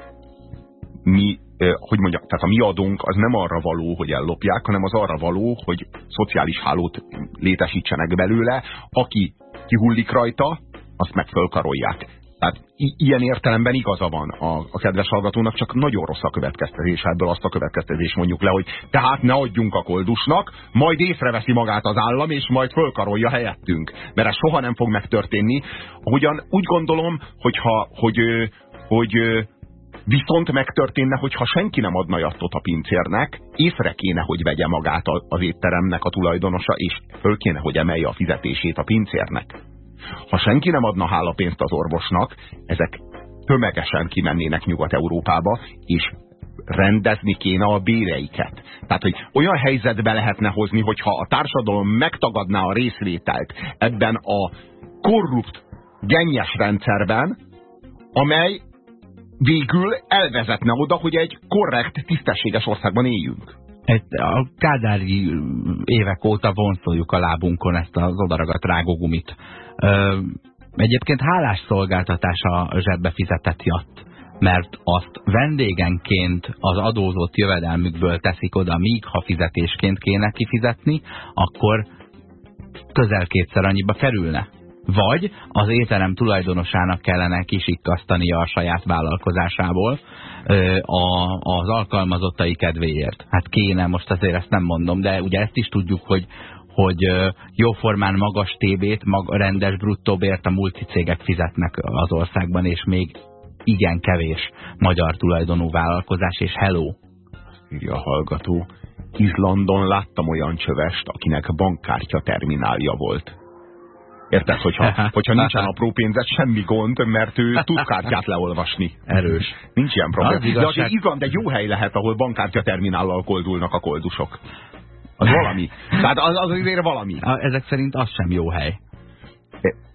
mi hogy mondjam, tehát a mi adónk az nem arra való, hogy ellopják, hanem az arra való, hogy szociális hálót létesítsenek belőle, aki kihullik rajta, azt meg fölkarolják. Tehát ilyen értelemben igaza van a, a kedves hallgatónak, csak nagyon rossz a következtetés. Ebből azt a következtetés mondjuk le, hogy tehát ne adjunk a koldusnak, majd észreveszi magát az állam, és majd fölkarolja helyettünk. Mert ez soha nem fog megtörténni. Ugyan úgy gondolom, hogyha, hogy, hogy, hogy Viszont megtörténne, hogy ha senki nem adna jattot a pincérnek, észre kéne, hogy vegye magát az étteremnek a tulajdonosa, és föl kéne, hogy emelje a fizetését a pincérnek. Ha senki nem adna hálapénzt az orvosnak, ezek tömegesen kimennének Nyugat-Európába, és rendezni kéne a béreiket. Tehát, hogy olyan helyzetbe lehetne hozni, hogyha a társadalom megtagadná a részvételt ebben a korrupt, gennyes rendszerben, amely végül elvezetne oda, hogy egy korrekt, tisztességes országban éljünk. A kádári évek óta vonszoljuk a lábunkon ezt az odaragadt rágógumit. Ö, egyébként hálás szolgáltatás a zsebbe fizetett jatt mert azt vendégenként az adózott jövedelmükből teszik oda, míg ha fizetésként kéne kifizetni, akkor közel kétszer annyiba kerülne. Vagy az étterem tulajdonosának kellene kisikkasztania a saját vállalkozásából a, az alkalmazottai kedvéért. Hát kéne, most azért ezt nem mondom, de ugye ezt is tudjuk, hogy, hogy jóformán magas TB-t, mag, rendes bruttóbért a multicégek fizetnek az országban, és még igen kevés magyar tulajdonú vállalkozás, és hello. Írja a hallgató. Izlandon láttam olyan csövest, akinek bankkártya terminálja volt. Érted, hogyha, hogyha nincsen apró pénzet, semmi gond, mert ő tud kártyát leolvasni. Erős. Nincs ilyen probléma. Az De azért Izland egy jó hely lehet, ahol bankkártya terminállal koldulnak a koldusok. Az valami. Tehát az, az azért valami. Ezek szerint az sem jó hely.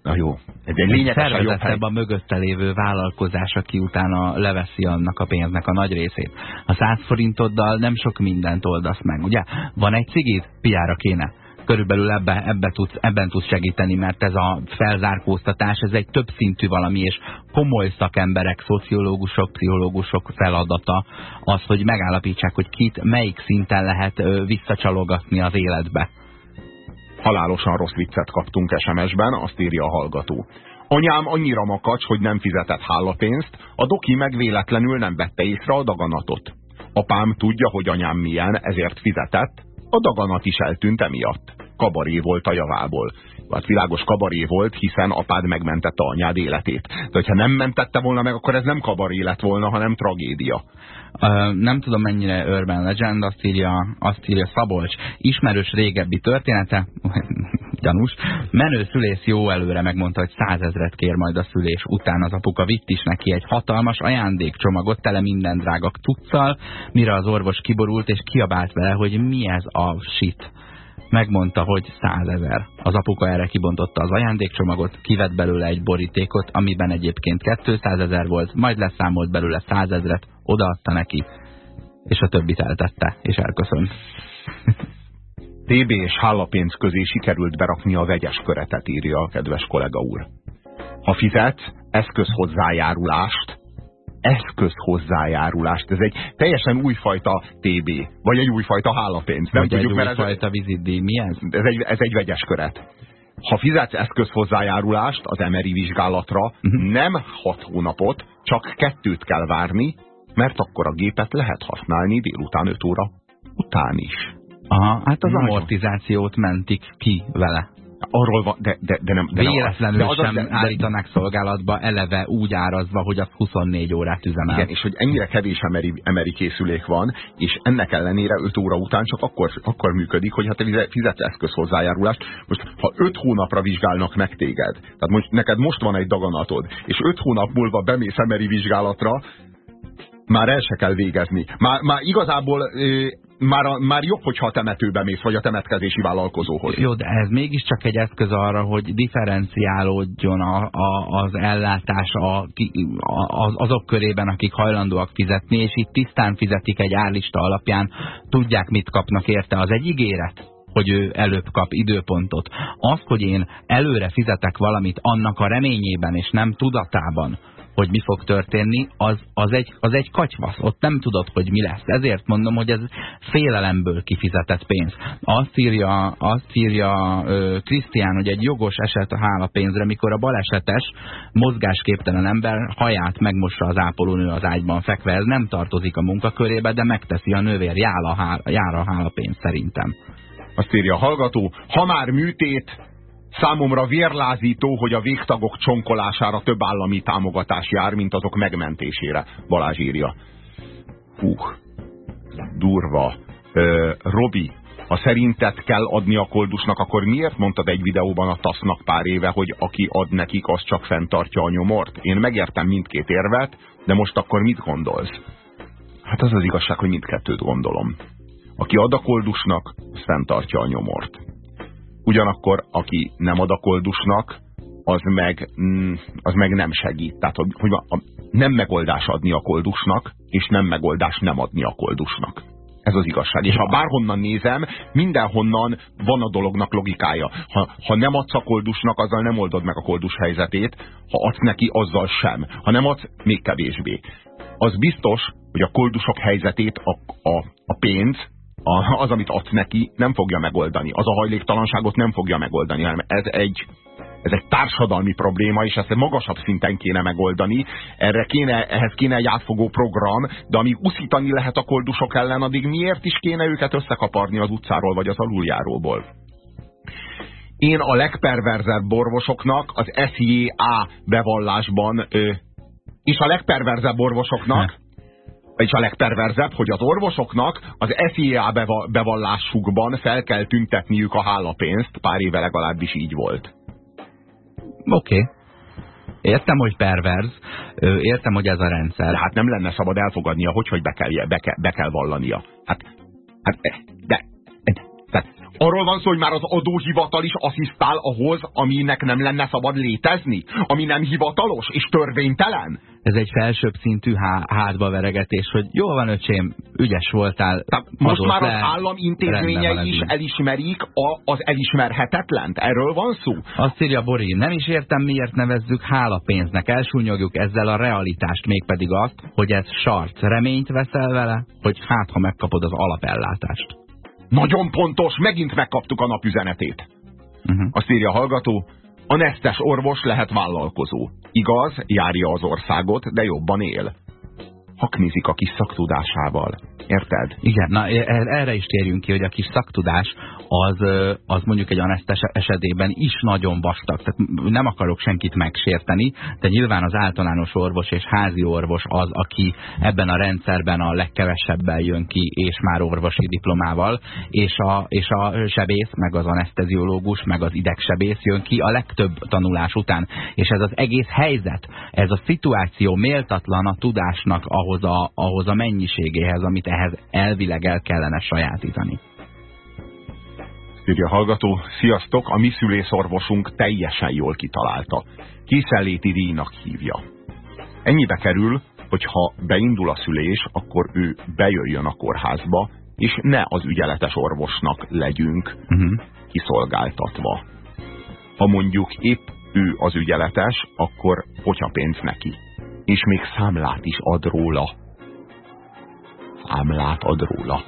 Na jó, ez egy lényegesen jobb hely. a mögötte lévő vállalkozás, aki utána leveszi annak a pénznek a nagy részét. A 100 forintoddal nem sok mindent oldasz meg, ugye? Van egy cigid? Piára kéne körülbelül ebbe, ebbe tudsz, ebben tudsz segíteni, mert ez a felzárkóztatás, ez egy több szintű valami, és komoly szakemberek, szociológusok, pszichológusok feladata az, hogy megállapítsák, hogy kit, melyik szinten lehet visszacsalogatni az életbe. Halálosan rossz viccet kaptunk SMS-ben, azt írja a hallgató. Anyám annyira makacs, hogy nem fizetett hálapénzt, a doki meg véletlenül nem vette észre a daganatot. Apám tudja, hogy anyám milyen, ezért fizetett, a daganat is eltűnt emiatt. Kabaré volt a javából. Hát világos kabaré volt, hiszen apád megmentette anyád életét. De hogyha nem mentette volna meg, akkor ez nem kabaré lett volna, hanem tragédia. Uh, nem tudom mennyire Urban Legend, azt írja, azt írja Szabolcs. Ismerős régebbi története, gyanús, menő szülész jó előre megmondta, hogy százezret kér majd a szülés után. Az apuka vitt is neki egy hatalmas ajándékcsomagot tele minden drága cuccal, mire az orvos kiborult és kiabált vele, hogy mi ez a shit megmondta, hogy százezer. Az apuka erre kibontotta az ajándékcsomagot, kivett belőle egy borítékot, amiben egyébként 200 ezer volt, majd leszámolt belőle százezret, odaadta neki, és a többit eltette, és elköszönt. TB és hálapénz közé sikerült berakni a vegyes köretet, írja a kedves kollega úr. Ha fizetsz eszközhozzájárulást, eszköz hozzájárulást. Ez egy teljesen újfajta TB, vagy egy újfajta hálapénz. Nem vagy tudjuk, egy mert újfajta ez, vizitdíj. Mi ez? Ez egy, ez egy vegyes köret. Ha fizetsz eszköz hozzájárulást az emeri vizsgálatra, uh. -huh. nem hat hónapot, csak kettőt kell várni, mert akkor a gépet lehet használni délután 5 óra után is. Aha, hát az Nagyon. amortizációt mentik ki vele. Arról van, de, de, de nem... De Véletlenül de sem de, állítanak szolgálatba eleve úgy árazva, hogy az 24 órát üzemel. Igen, és hogy ennyire kevés emeri, emeri készülék van, és ennek ellenére 5 óra után csak akkor, akkor működik, hogy hát te fizetsz eszköz hozzájárulást. Most, ha 5 hónapra vizsgálnak meg téged, tehát most, neked most van egy daganatod, és 5 hónap múlva bemész emeri vizsgálatra, már el se kell végezni. Már, már igazából már, a, már jobb, hogyha a temetőbe mész, vagy a temetkezési vállalkozóhoz. Jó, de ez mégiscsak egy eszköz arra, hogy differenciálódjon a, a, az ellátás a, a, azok körében, akik hajlandóak fizetni, és itt tisztán fizetik egy árlista alapján, tudják, mit kapnak érte. Az egy ígéret hogy ő előbb kap időpontot. Az, hogy én előre fizetek valamit annak a reményében és nem tudatában, hogy mi fog történni, az, az, egy, az egy katyvasz. Ott nem tudod, hogy mi lesz. Ezért mondom, hogy ez félelemből kifizetett pénz. Azt írja, azt írja Krisztián, hogy egy jogos eset a hálapénzre, mikor a balesetes, mozgásképtelen ember haját megmossa az ápolónő az ágyban fekve. Ez nem tartozik a munkakörébe, de megteszi a nővér. Jár a, hál, jár a hálapénz szerintem. Azt írja a hallgató, ha már műtét, Számomra vérlázító, hogy a végtagok csonkolására több állami támogatás jár, mint azok megmentésére. Balázs írja. Hú, durva. Ö, Robi, ha szerinted kell adni a koldusnak, akkor miért mondtad egy videóban a tasznak pár éve, hogy aki ad nekik, az csak fenntartja a nyomort? Én megértem mindkét érvet, de most akkor mit gondolsz? Hát az az igazság, hogy mindkettőt gondolom. Aki ad a koldusnak, az fenntartja a nyomort. Ugyanakkor, aki nem ad a koldusnak, az meg, mm, az meg nem segít. Tehát, hogy, hogy nem megoldás adni a koldusnak, és nem megoldás nem adni a koldusnak. Ez az igazság. És ha bárhonnan nézem, mindenhonnan van a dolognak logikája. Ha, ha nem adsz a koldusnak, azzal nem oldod meg a koldus helyzetét, ha adsz neki, azzal sem. Ha nem adsz, még kevésbé. Az biztos, hogy a koldusok helyzetét a, a, a pénz, a, az, amit adsz neki, nem fogja megoldani. Az a hajléktalanságot nem fogja megoldani, hanem ez egy, ez egy társadalmi probléma, és ezt magasabb szinten kéne megoldani. Erre kéne, ehhez kéne egy átfogó program, de amíg uszítani lehet a koldusok ellen, addig miért is kéne őket összekaparni az utcáról vagy az aluljáróból? Én a legperverzebb orvosoknak az SIA bevallásban, és a legperverzebb orvosoknak, és a legperverzebb, hogy az orvosoknak az SIA bevallásukban fel kell tüntetniük a hálapénzt, pár éve legalábbis így volt. Oké. Okay. Értem, hogy perverz, értem, hogy ez a rendszer. De hát nem lenne szabad elfogadnia, hogy, hogy be, kell, be, kell, be kell vallania. Hát, hát de, de, de Arról van szó, hogy már az adóhivatal is asszisztál ahhoz, aminek nem lenne szabad létezni? Ami nem hivatalos és törvénytelen? Ez egy felsőbb szintű há hátba veregetés, hogy jó van öcsém, ügyes voltál. Tehát most már az állam intézményei is elismerik a, az elismerhetetlent. Erről van szó? Azt írja Bori, nem is értem miért nevezzük hálapénznek. Elsúnyogjuk ezzel a realitást, mégpedig azt, hogy ez sarc. Reményt veszel vele, hogy hát ha megkapod az alapellátást. Nagyon pontos, megint megkaptuk a napüzenetét. Uh -huh. Azt írja a hallgató, a nesztes orvos lehet vállalkozó. Igaz, járja az országot, de jobban él. Haknizik a kis szaktudásával. Érted? Igen, na e- e- erre is térjünk ki, hogy a kis szaktudás az, az mondjuk egy anesztes esetében is nagyon vastag. Tehát nem akarok senkit megsérteni, de nyilván az általános orvos és házi orvos az, aki ebben a rendszerben a legkevesebbel jön ki, és már orvosi diplomával, és a, és a sebész, meg az anesteziológus, meg az idegsebész jön ki a legtöbb tanulás után. És ez az egész helyzet, ez a szituáció méltatlan a tudásnak ahhoz a, ahhoz a mennyiségéhez, amit ehhez elvileg el kellene sajátítani. Írja a hallgató, sziasztok, a mi szülészorvosunk teljesen jól kitalálta. Készenléti díjnak hívja. Ennyibe kerül, hogy ha beindul a szülés, akkor ő bejöjjön a kórházba, és ne az ügyeletes orvosnak legyünk uh mhm. -huh. kiszolgáltatva. Ha mondjuk épp ő az ügyeletes, akkor hogyha pénz neki. És még számlát is ad róla számlát ad róla.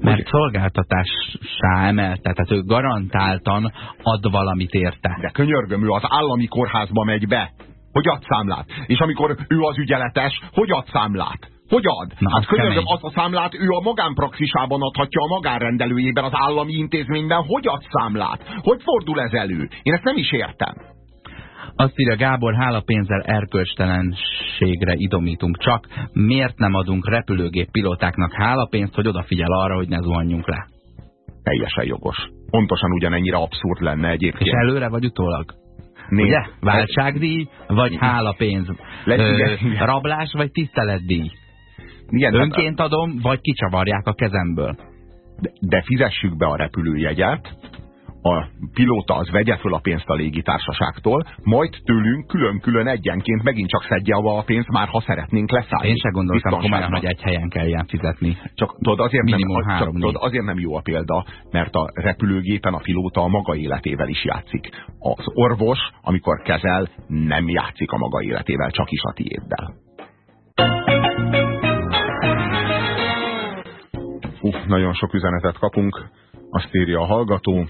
Mert szolgáltatássá emelte, tehát ő garantáltan ad valamit érte. De könyörgöm, ő az állami kórházba megy be. Hogy ad számlát? És amikor ő az ügyeletes, hogy ad számlát? Hogy ad? Na, hát könyörgöm, azt a számlát ő a magánpraxisában adhatja a magánrendelőjében, az állami intézményben. Hogy ad számlát? Hogy fordul ez elő? Én ezt nem is értem. Azt írja Gábor, hálapénzzel erkölcstelenségre idomítunk csak. Miért nem adunk repülőgép pilótáknak hálapénzt, hogy odafigyel arra, hogy ne zuhanjunk le? Teljesen jogos. Pontosan ugyanennyire abszurd lenne egyébként. És előre vagy utólag? Nézd, Ugye? Váltságdíj, vagy hálapénz? Ö, rablás, vagy tiszteletdíj? Igen, Önként adom, vagy kicsavarják a kezemből? De, de fizessük be a repülőjegyet, a pilóta az vegye föl a pénzt a légitársaságtól, majd tőlünk külön-külön egyenként megint csak szedje a pénzt, már ha szeretnénk leszállni. Én se gondoltam komolyan, hogy egy helyen kell ilyen fizetni. Csak tudod, azért, Minimum nem, csak, tudod, azért nem jó a példa, mert a repülőgépen a pilóta a maga életével is játszik. Az orvos, amikor kezel, nem játszik a maga életével, csak is a tiéddel. Uf, nagyon sok üzenetet kapunk. Azt írja a hallgató,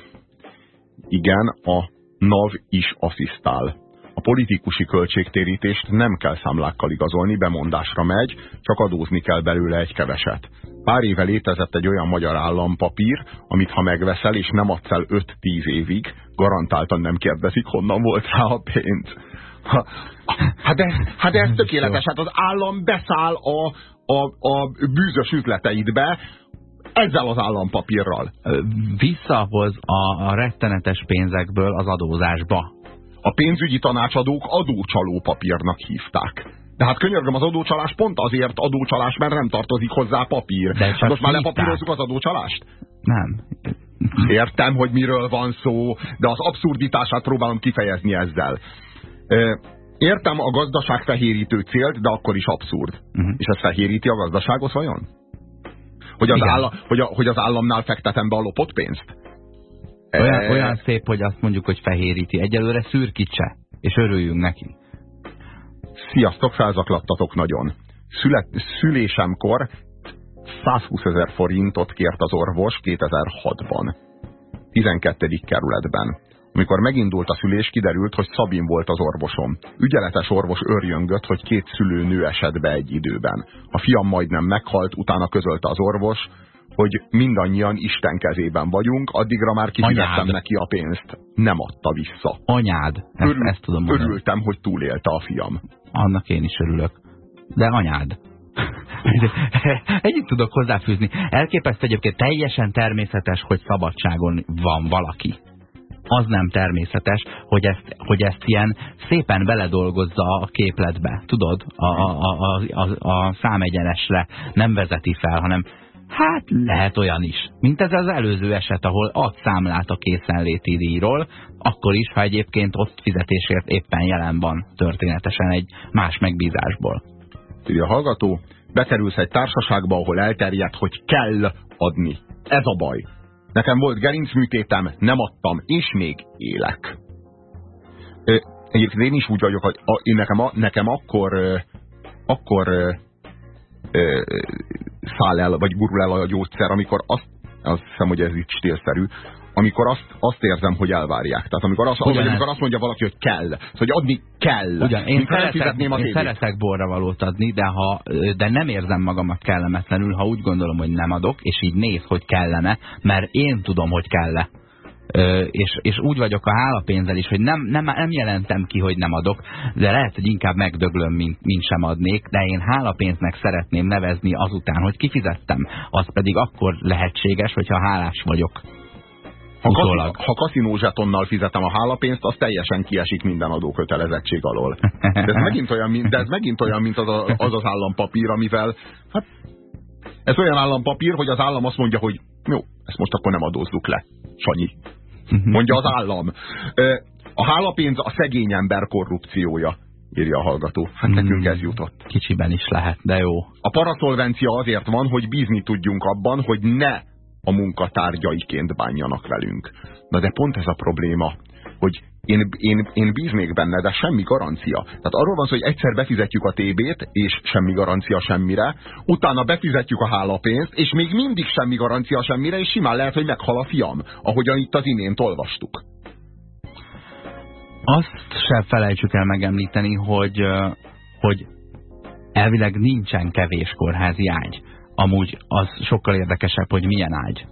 igen, a NAV is asszisztál. A politikusi költségtérítést nem kell számlákkal igazolni, bemondásra megy, csak adózni kell belőle egy keveset. pár éve létezett egy olyan magyar állampapír, amit ha megveszel és nem adsz el 5-10 évig, garantáltan nem kérdezik, honnan volt rá a pénz. Hát, de, hát de ez tökéletes, hát az állam beszáll a, a, a bűzös üzleteidbe, ezzel az állampapírral. Visszahoz a, a rettenetes pénzekből az adózásba. A pénzügyi tanácsadók adócsaló papírnak hívták. De hát könyörgöm, az adócsalás pont azért adócsalás, mert nem tartozik hozzá papír. De hát most már lepapírozzuk az adócsalást? Nem. Értem, hogy miről van szó, de az abszurditását próbálom kifejezni ezzel. Értem a gazdaság fehérítő célt, de akkor is abszurd. Uh mhm. -huh. És ez fehéríti a gazdaságot vajon? Hogy az, állam, hogy, a, hogy az államnál fektetem be a lopott pénzt? Olyan, e... olyan szép, hogy azt mondjuk, hogy fehéríti. Egyelőre szürkítse, és örüljünk neki. Sziasztok, felzaklattatok nagyon. Szület, szülésemkor 120 ezer forintot kért az orvos 2006-ban. 12. kerületben. Amikor megindult a szülés, kiderült, hogy Szabin volt az orvosom. Ügyeletes orvos örjöngött, hogy két szülőnő esett be egy időben. A fiam majdnem meghalt, utána közölte az orvos, hogy mindannyian Isten kezében vagyunk, addigra már kifizettem neki a pénzt. Nem adta vissza. Anyád, ezt, Örül, ezt tudom mondani. Örültem, hogy túlélte a fiam. Annak én is örülök. De anyád. Együtt tudok hozzáfűzni. Elképesztő egyébként teljesen természetes, hogy szabadságon van valaki az nem természetes, hogy ezt, hogy ezt ilyen szépen beledolgozza a képletbe, tudod? A, a, a, a, a számegyenesre nem vezeti fel, hanem hát lehet olyan is. Mint ez az előző eset, ahol ad számlát a készenléti díjról, akkor is, ha egyébként ott fizetésért éppen jelen van történetesen egy más megbízásból. Írja a hallgató, bekerülsz egy társaságba, ahol elterjedt, hogy kell adni. Ez a baj. Nekem volt gerincműtétem, nem adtam, és még élek. Egyébként én is úgy vagyok, hogy a, én nekem, nekem akkor, akkor ö, ö, száll el, vagy gurul el a gyógyszer, amikor azt, azt hiszem, hogy ez itt stílszerű, amikor azt, azt érzem, hogy elvárják. Tehát amikor azt, Ugyan amikor azt mondja valaki, hogy kell. Hogy adni kell. Ugyan, én szeretek, én szeretek borra valót adni, de, ha, de nem érzem magamat kellemetlenül, ha úgy gondolom, hogy nem adok, és így néz, hogy kellene, mert én tudom, hogy kell-e. és, és úgy vagyok a hálapénzzel is, hogy nem, nem, nem jelentem ki, hogy nem adok, de lehet, hogy inkább megdöglöm, mint, mint sem adnék, de én hálapénznek szeretném nevezni azután, hogy kifizettem. Az pedig akkor lehetséges, hogyha hálás vagyok. Ha, kaszinó, ha kaszinó zsetonnal fizetem a hálapénzt, az teljesen kiesik minden adókötelezettség alól. De ez megint olyan, de ez megint olyan mint az, a, az az állampapír, amivel hát, ez olyan állampapír, hogy az állam azt mondja, hogy jó, ezt most akkor nem adózzuk le. Sanyi. Mondja az állam. A hálapénz a szegény ember korrupciója írja a hallgató. Hát nekünk ez jutott. Kicsiben is lehet, de jó. A paraszolvencia azért van, hogy bízni tudjunk abban, hogy ne a munkatárgyaiként bánjanak velünk. Na de pont ez a probléma, hogy én, én, én bíznék benne, de semmi garancia. Tehát arról van szó, hogy egyszer befizetjük a TB-t, és semmi garancia semmire, utána befizetjük a hálapénzt, és még mindig semmi garancia semmire, és simán lehet, hogy meghal a fiam, ahogyan itt az imént olvastuk. Azt sem felejtsük el megemlíteni, hogy, hogy elvileg nincsen kevés kórházi ágy amúgy az sokkal érdekesebb, hogy milyen ágy.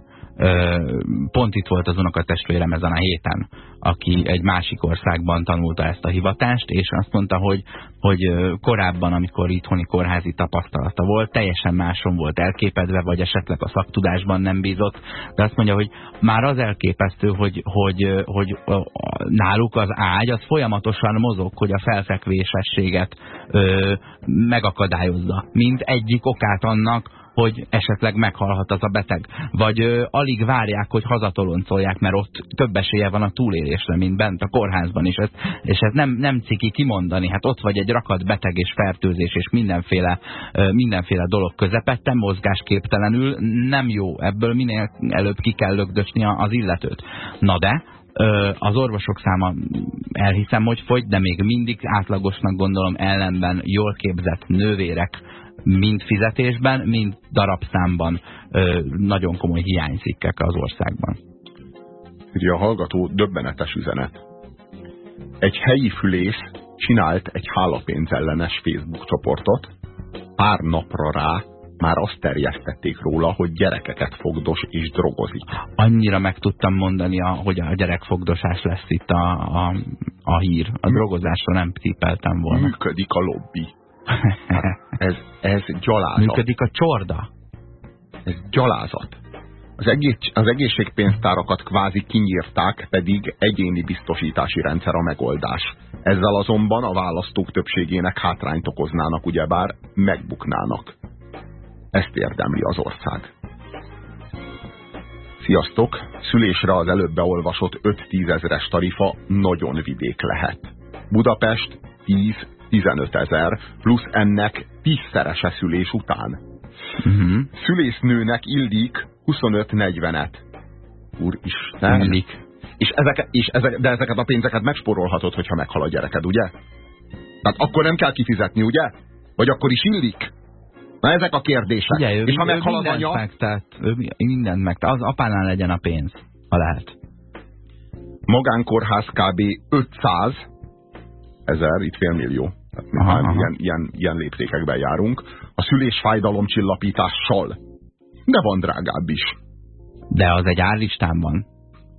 Pont itt volt az unokatestvérem ezen a héten, aki egy másik országban tanulta ezt a hivatást, és azt mondta, hogy, hogy korábban, amikor itthoni kórházi tapasztalata volt, teljesen máson volt elképedve, vagy esetleg a szaktudásban nem bízott, de azt mondja, hogy már az elképesztő, hogy, hogy, hogy náluk az ágy az folyamatosan mozog, hogy a felfekvésességet megakadályozza. Mint egyik okát annak, hogy esetleg meghalhat az a beteg. Vagy ö, alig várják, hogy hazatoloncolják, mert ott több esélye van a túlélésre, mint bent a kórházban is. Ez, és ez nem, nem ciki kimondani. Hát ott vagy egy rakat beteg és fertőzés és mindenféle, ö, mindenféle dolog közepette, mozgásképtelenül. Nem jó. Ebből minél előbb ki kell lögdösni az illetőt. Na de, az orvosok száma elhiszem, hogy fogy, de még mindig átlagosnak gondolom ellenben jól képzett nővérek mind fizetésben, mind darabszámban ö, nagyon komoly hiányzikkek az országban. Ugye a hallgató döbbenetes üzenet. Egy helyi fülész csinált egy hálapénz ellenes Facebook csoportot, pár napra rá már azt terjesztették róla, hogy gyerekeket fogdos és drogozik. Annyira meg tudtam mondani, hogy a gyerekfogdosás lesz itt a, a, a hír. A drogozásra nem tippeltem volna. Működik a lobby. Ez, ez gyalázat. Működik a csorda. Ez gyalázat. Az, egész, az egészségpénztárakat kvázi kinyírták, pedig egyéni biztosítási rendszer a megoldás. Ezzel azonban a választók többségének hátrányt okoznának, ugyebár megbuknának. Ezt érdemli az ország. Sziasztok! Szülésre az előbb beolvasott 5-10 ezeres tarifa nagyon vidék lehet. Budapest 10-15 ezer, plusz ennek tízszerese szülés után. Uh mhm. -huh. Szülésznőnek illik 25-40-et. Úristen! Illik. És, ezek, és ezek, de ezeket a pénzeket megspórolhatod, hogyha meghal a gyereked, ugye? Tehát akkor nem kell kifizetni, ugye? Vagy akkor is illik? Na ezek a kérdések. Ugye, ő, és ha meghal az anya... Megtett, ő mindent meg, az apánál legyen a pénz, ha lehet. Magánkórház kb. 500 ezer, itt félmillió. Aha, aha. Ilyen, ilyen, ilyen léptékekben járunk. A szülés fájdalomcsillapítással. De van drágább is. De az egy árlistán van.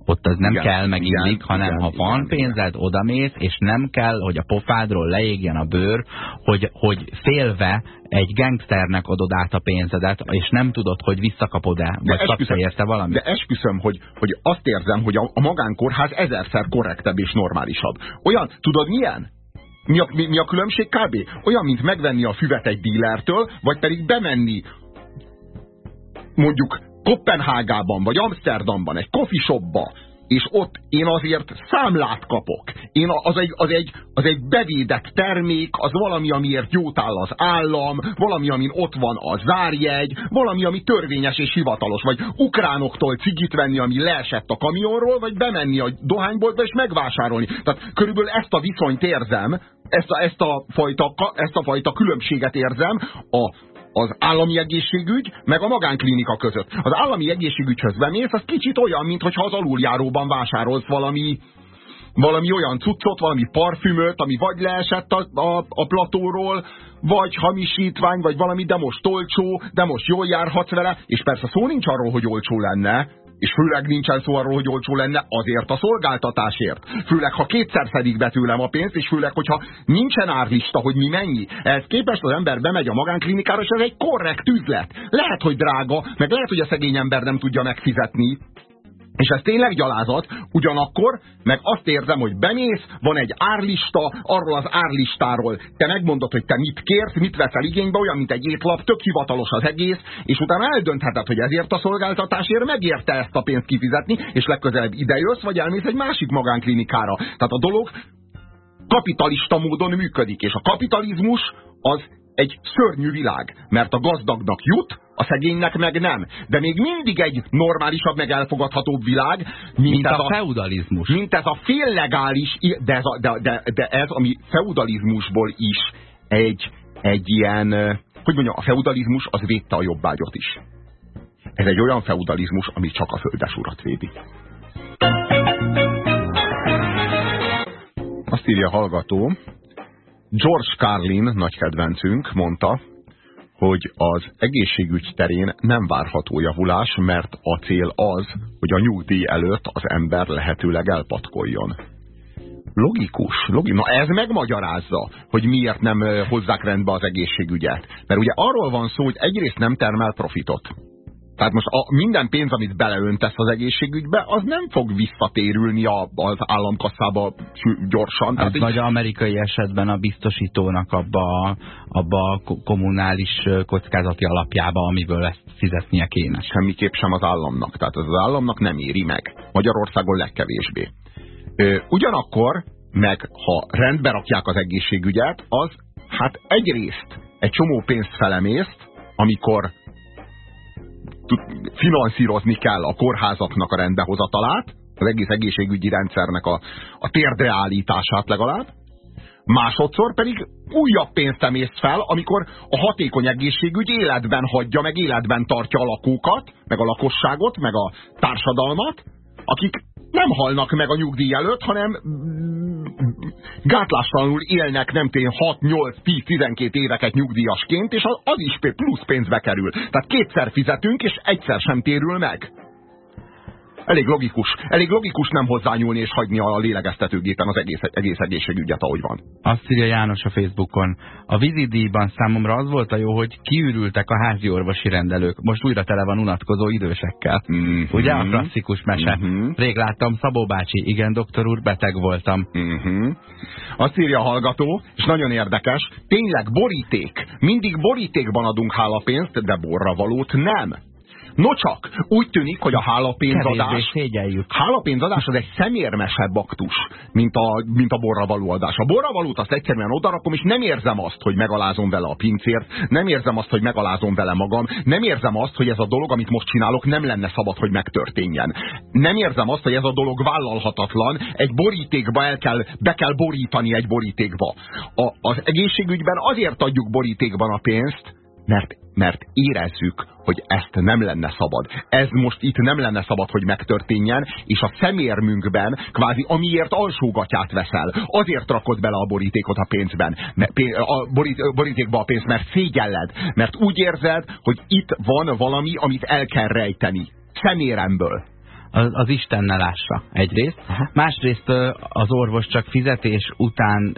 Ott az nem igen, kell meg illik, hanem igen, ha van igen, pénzed, odamész, és nem kell, hogy a pofádról leégjen a bőr, hogy, hogy félve egy gangsternek adod át a pénzedet, és nem tudod, hogy visszakapod-e, vagy kapsz érte valamit. De esküszöm, hogy, hogy azt érzem, hogy a, a magánkórház ezerszer korrektebb és normálisabb. Olyan, tudod milyen? Mi a, mi, mi a különbség kb? Olyan, mint megvenni a füvet egy dílertől, vagy pedig bemenni mondjuk Kopenhágában vagy Amsterdamban egy coffee shopba, és ott én azért számlát kapok. Én az egy, az, egy, az egy bevédett termék, az valami, amiért jót áll az állam, valami, amin ott van a zárjegy, valami, ami törvényes és hivatalos, vagy ukránoktól cigit venni, ami leesett a kamionról, vagy bemenni a dohányboltba és megvásárolni. Tehát körülbelül ezt a viszonyt érzem, ezt a, ezt a, fajta, ezt a fajta különbséget érzem a az állami egészségügy, meg a magánklinika között. Az állami egészségügyhöz bemész, az kicsit olyan, mintha az aluljáróban vásárolsz valami, valami olyan cuccot, valami parfümöt, ami vagy leesett a, a, a platóról, vagy hamisítvány, vagy valami, de most olcsó, de most jól járhatsz vele, és persze szó nincs arról, hogy olcsó lenne, és főleg nincsen szó arról, hogy olcsó lenne azért a szolgáltatásért. Főleg, ha kétszer szedik be tőlem a pénzt, és főleg, hogyha nincsen árlista, hogy mi mennyi. Ehhez képest az ember bemegy a magánklinikára, és ez egy korrekt üzlet. Lehet, hogy drága, meg lehet, hogy a szegény ember nem tudja megfizetni, és ez tényleg gyalázat, ugyanakkor meg azt érzem, hogy bemész, van egy árlista, arról az árlistáról te megmondod, hogy te mit kérsz, mit veszel igénybe, olyan, mint egy étlap, tök hivatalos az egész, és utána eldöntheted, hogy ezért a szolgáltatásért megérte ezt a pénzt kifizetni, és legközelebb idejössz, vagy elmész egy másik magánklinikára. Tehát a dolog kapitalista módon működik, és a kapitalizmus az egy szörnyű világ, mert a gazdagnak jut, a szegénynek meg nem. De még mindig egy normálisabb, meg elfogadhatóbb világ, mint, mint ez a, a feudalizmus. Mint ez a féllegális, de ez, a, de, de, de ez ami feudalizmusból is egy, egy ilyen, hogy mondjam, a feudalizmus az védte a jobbágyot is. Ez egy olyan feudalizmus, ami csak a földesurat védi. Azt írja a hallgató, George Carlin, nagy kedvencünk, mondta, hogy az egészségügy terén nem várható javulás, mert a cél az, hogy a nyugdíj előtt az ember lehetőleg elpatkoljon. Logikus, logikus. Na ez megmagyarázza, hogy miért nem hozzák rendbe az egészségügyet. Mert ugye arról van szó, hogy egyrészt nem termel profitot. Tehát most a, minden pénz, amit beleöntesz az egészségügybe, az nem fog visszatérülni a, az államkasszába gyorsan. Hát vagy egy... amerikai esetben a biztosítónak abba, abba a kommunális kockázati alapjába, amiből ezt fizetnie kéne. Semmiképp sem az államnak. Tehát az, az államnak nem éri meg. Magyarországon legkevésbé. Ugyanakkor, meg ha rendbe rakják az egészségügyet, az hát egyrészt egy csomó pénzt felemészt, amikor finanszírozni kell a kórházaknak a rendbehozatalát, az egész egészségügyi rendszernek a, a térdreállítását legalább, másodszor pedig újabb pénzt emészt fel, amikor a hatékony egészségügy életben hagyja, meg életben tartja a lakókat, meg a lakosságot, meg a társadalmat, akik nem halnak meg a nyugdíj előtt, hanem Gátlástalanul élnek nem tény 6, 8, 10, 12 éveket nyugdíjasként, és az is plusz pénzbe kerül. Tehát kétszer fizetünk, és egyszer sem térül meg. Elég logikus. Elég logikus nem hozzányúlni és hagyni a lélegeztetőgépen az egész, egész egészségügyet, ahogy van. Azt írja János a Facebookon. A vízidíjban számomra az volt a jó, hogy kiürültek a házi orvosi rendelők. Most újra tele van unatkozó idősekkel. Mm -hmm. Ugye a klasszikus mese. Mm -hmm. Rég láttam Szabó bácsi, igen, doktor úr, beteg voltam. Mm -hmm. Azt írja a hallgató, és nagyon érdekes, tényleg boríték. Mindig borítékban adunk hálapénzt, de borra valót nem. No csak, úgy tűnik, hogy a hálapénzadás, hálapénzadás az egy szemérmesebb aktus, mint a, mint a borra való adás. A borra valót azt egyszerűen odarakom, és nem érzem azt, hogy megalázom vele a pincért, nem érzem azt, hogy megalázom vele magam, nem érzem azt, hogy ez a dolog, amit most csinálok, nem lenne szabad, hogy megtörténjen. Nem érzem azt, hogy ez a dolog vállalhatatlan, egy borítékba el kell, be kell borítani egy borítékba. A, az egészségügyben azért adjuk borítékban a pénzt, mert, mert érezzük, hogy ezt nem lenne szabad. Ez most itt nem lenne szabad, hogy megtörténjen, és a szemérmünkben kvázi amiért alsógatját veszel, azért rakod bele a borítékot a pénzben, a borítékba a pénzt, mert szégyelled, mert úgy érzed, hogy itt van valami, amit el kell rejteni. Szeméremből az, az Istennel lássa egyrészt. Másrészt az orvos csak fizetés után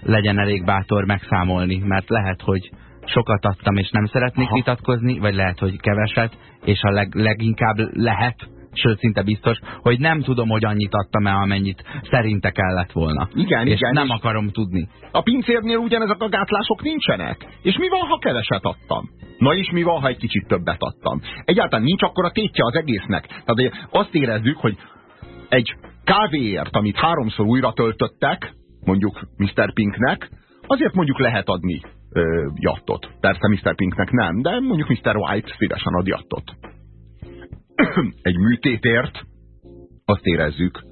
legyen elég bátor megszámolni, mert lehet, hogy sokat adtam, és nem szeretnék Aha. vitatkozni, vagy lehet, hogy keveset, és a leg, leginkább lehet, sőt szinte biztos, hogy nem tudom, hogy annyit adtam el, amennyit szerinte kellett volna. Igen, és igen. nem és akarom tudni. A pincérnél ugyanezek a gátlások nincsenek. És mi van, ha keveset adtam? Na és mi van, ha egy kicsit többet adtam? Egyáltalán nincs akkor a tétje az egésznek. Tehát azt érezzük, hogy egy kávéért, amit háromszor újra töltöttek, mondjuk Mr. Pinknek, azért mondjuk lehet adni ö, jattot. Persze Mr. Pinknek nem, de mondjuk Mr. White szívesen ad jattot. Egy műtétért azt érezzük,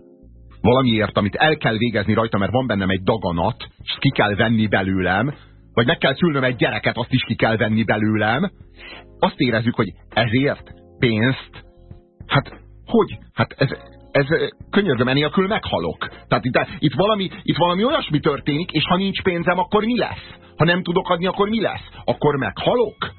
valamiért, amit el kell végezni rajta, mert van bennem egy daganat, és ki kell venni belőlem, vagy meg kell szülnöm egy gyereket, azt is ki kell venni belőlem, azt érezzük, hogy ezért pénzt, hát hogy? Hát ez, ez könyörgöm, enélkül meghalok. Tehát itt, itt, valami, itt valami olyasmi történik, és ha nincs pénzem, akkor mi lesz? Ha nem tudok adni, akkor mi lesz? Akkor meghalok?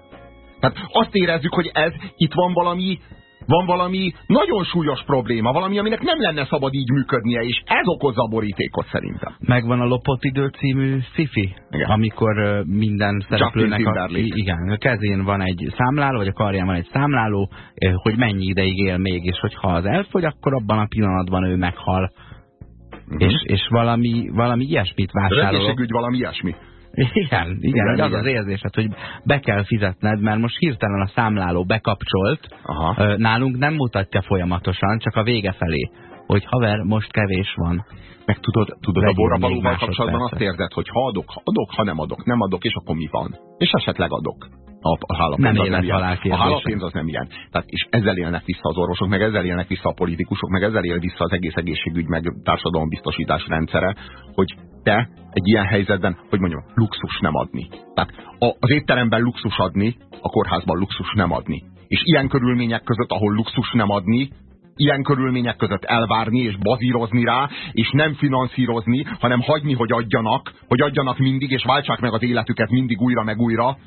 Tehát azt érezzük, hogy ez, itt van valami, van valami nagyon súlyos probléma, valami, aminek nem lenne szabad így működnie, és ez okozza a borítékot szerintem. Megvan a Lopott idő című sci amikor minden szereplőnek a, igen, a kezén van egy számláló, vagy a karján van egy számláló, hogy mennyi ideig él még, és hogyha az elfogy, akkor abban a pillanatban ő meghal. Uh mhm. -huh. és, és valami, valami ilyesmit vásárol. Az valami ilyesmi. Igen, igen, igen, az igen. az érzésed, hogy be kell fizetned, mert most hirtelen a számláló bekapcsolt, Aha. nálunk nem mutatja folyamatosan, csak a vége felé, hogy haver, most kevés van. Meg tudod, tudod a borravalóval kapcsolatban azt érzed, hogy ha adok, ha adok, ha nem adok, nem adok, és akkor mi van? És esetleg adok. A, a hálapénz nem az nem ilyen. A hálapénz az nem ilyen. Tehát, és ezzel élnek vissza az orvosok, meg ezzel élnek vissza a politikusok, meg ezzel él vissza az egész egészségügy, meg társadalombiztosítás rendszere, hogy te egy ilyen helyzetben, hogy mondjam, luxus nem adni. Tehát az étteremben luxus adni, a kórházban luxus nem adni. És ilyen körülmények között, ahol luxus nem adni, ilyen körülmények között elvárni és bazírozni rá, és nem finanszírozni, hanem hagyni, hogy adjanak, hogy adjanak mindig, és váltsák meg az életüket mindig újra meg újra,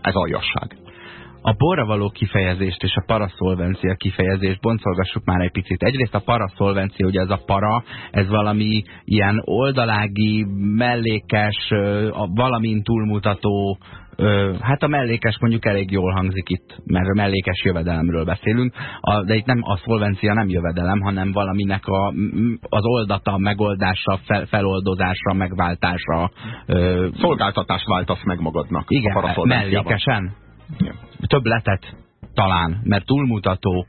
ez aljasság. A borra való kifejezést és a paraszolvencia kifejezést boncolgassuk már egy picit. Egyrészt a paraszolvencia, ugye ez a para, ez valami ilyen oldalági, mellékes, valamin túlmutató, hát a mellékes mondjuk elég jól hangzik itt, mert a mellékes jövedelemről beszélünk, de itt nem a szolvencia nem jövedelem, hanem valaminek a, az oldata, megoldása, fel, feloldozása, megváltása. Szolgáltatást váltasz meg magadnak. Igen, mellékesen. Igen. Többletet talán, mert túlmutató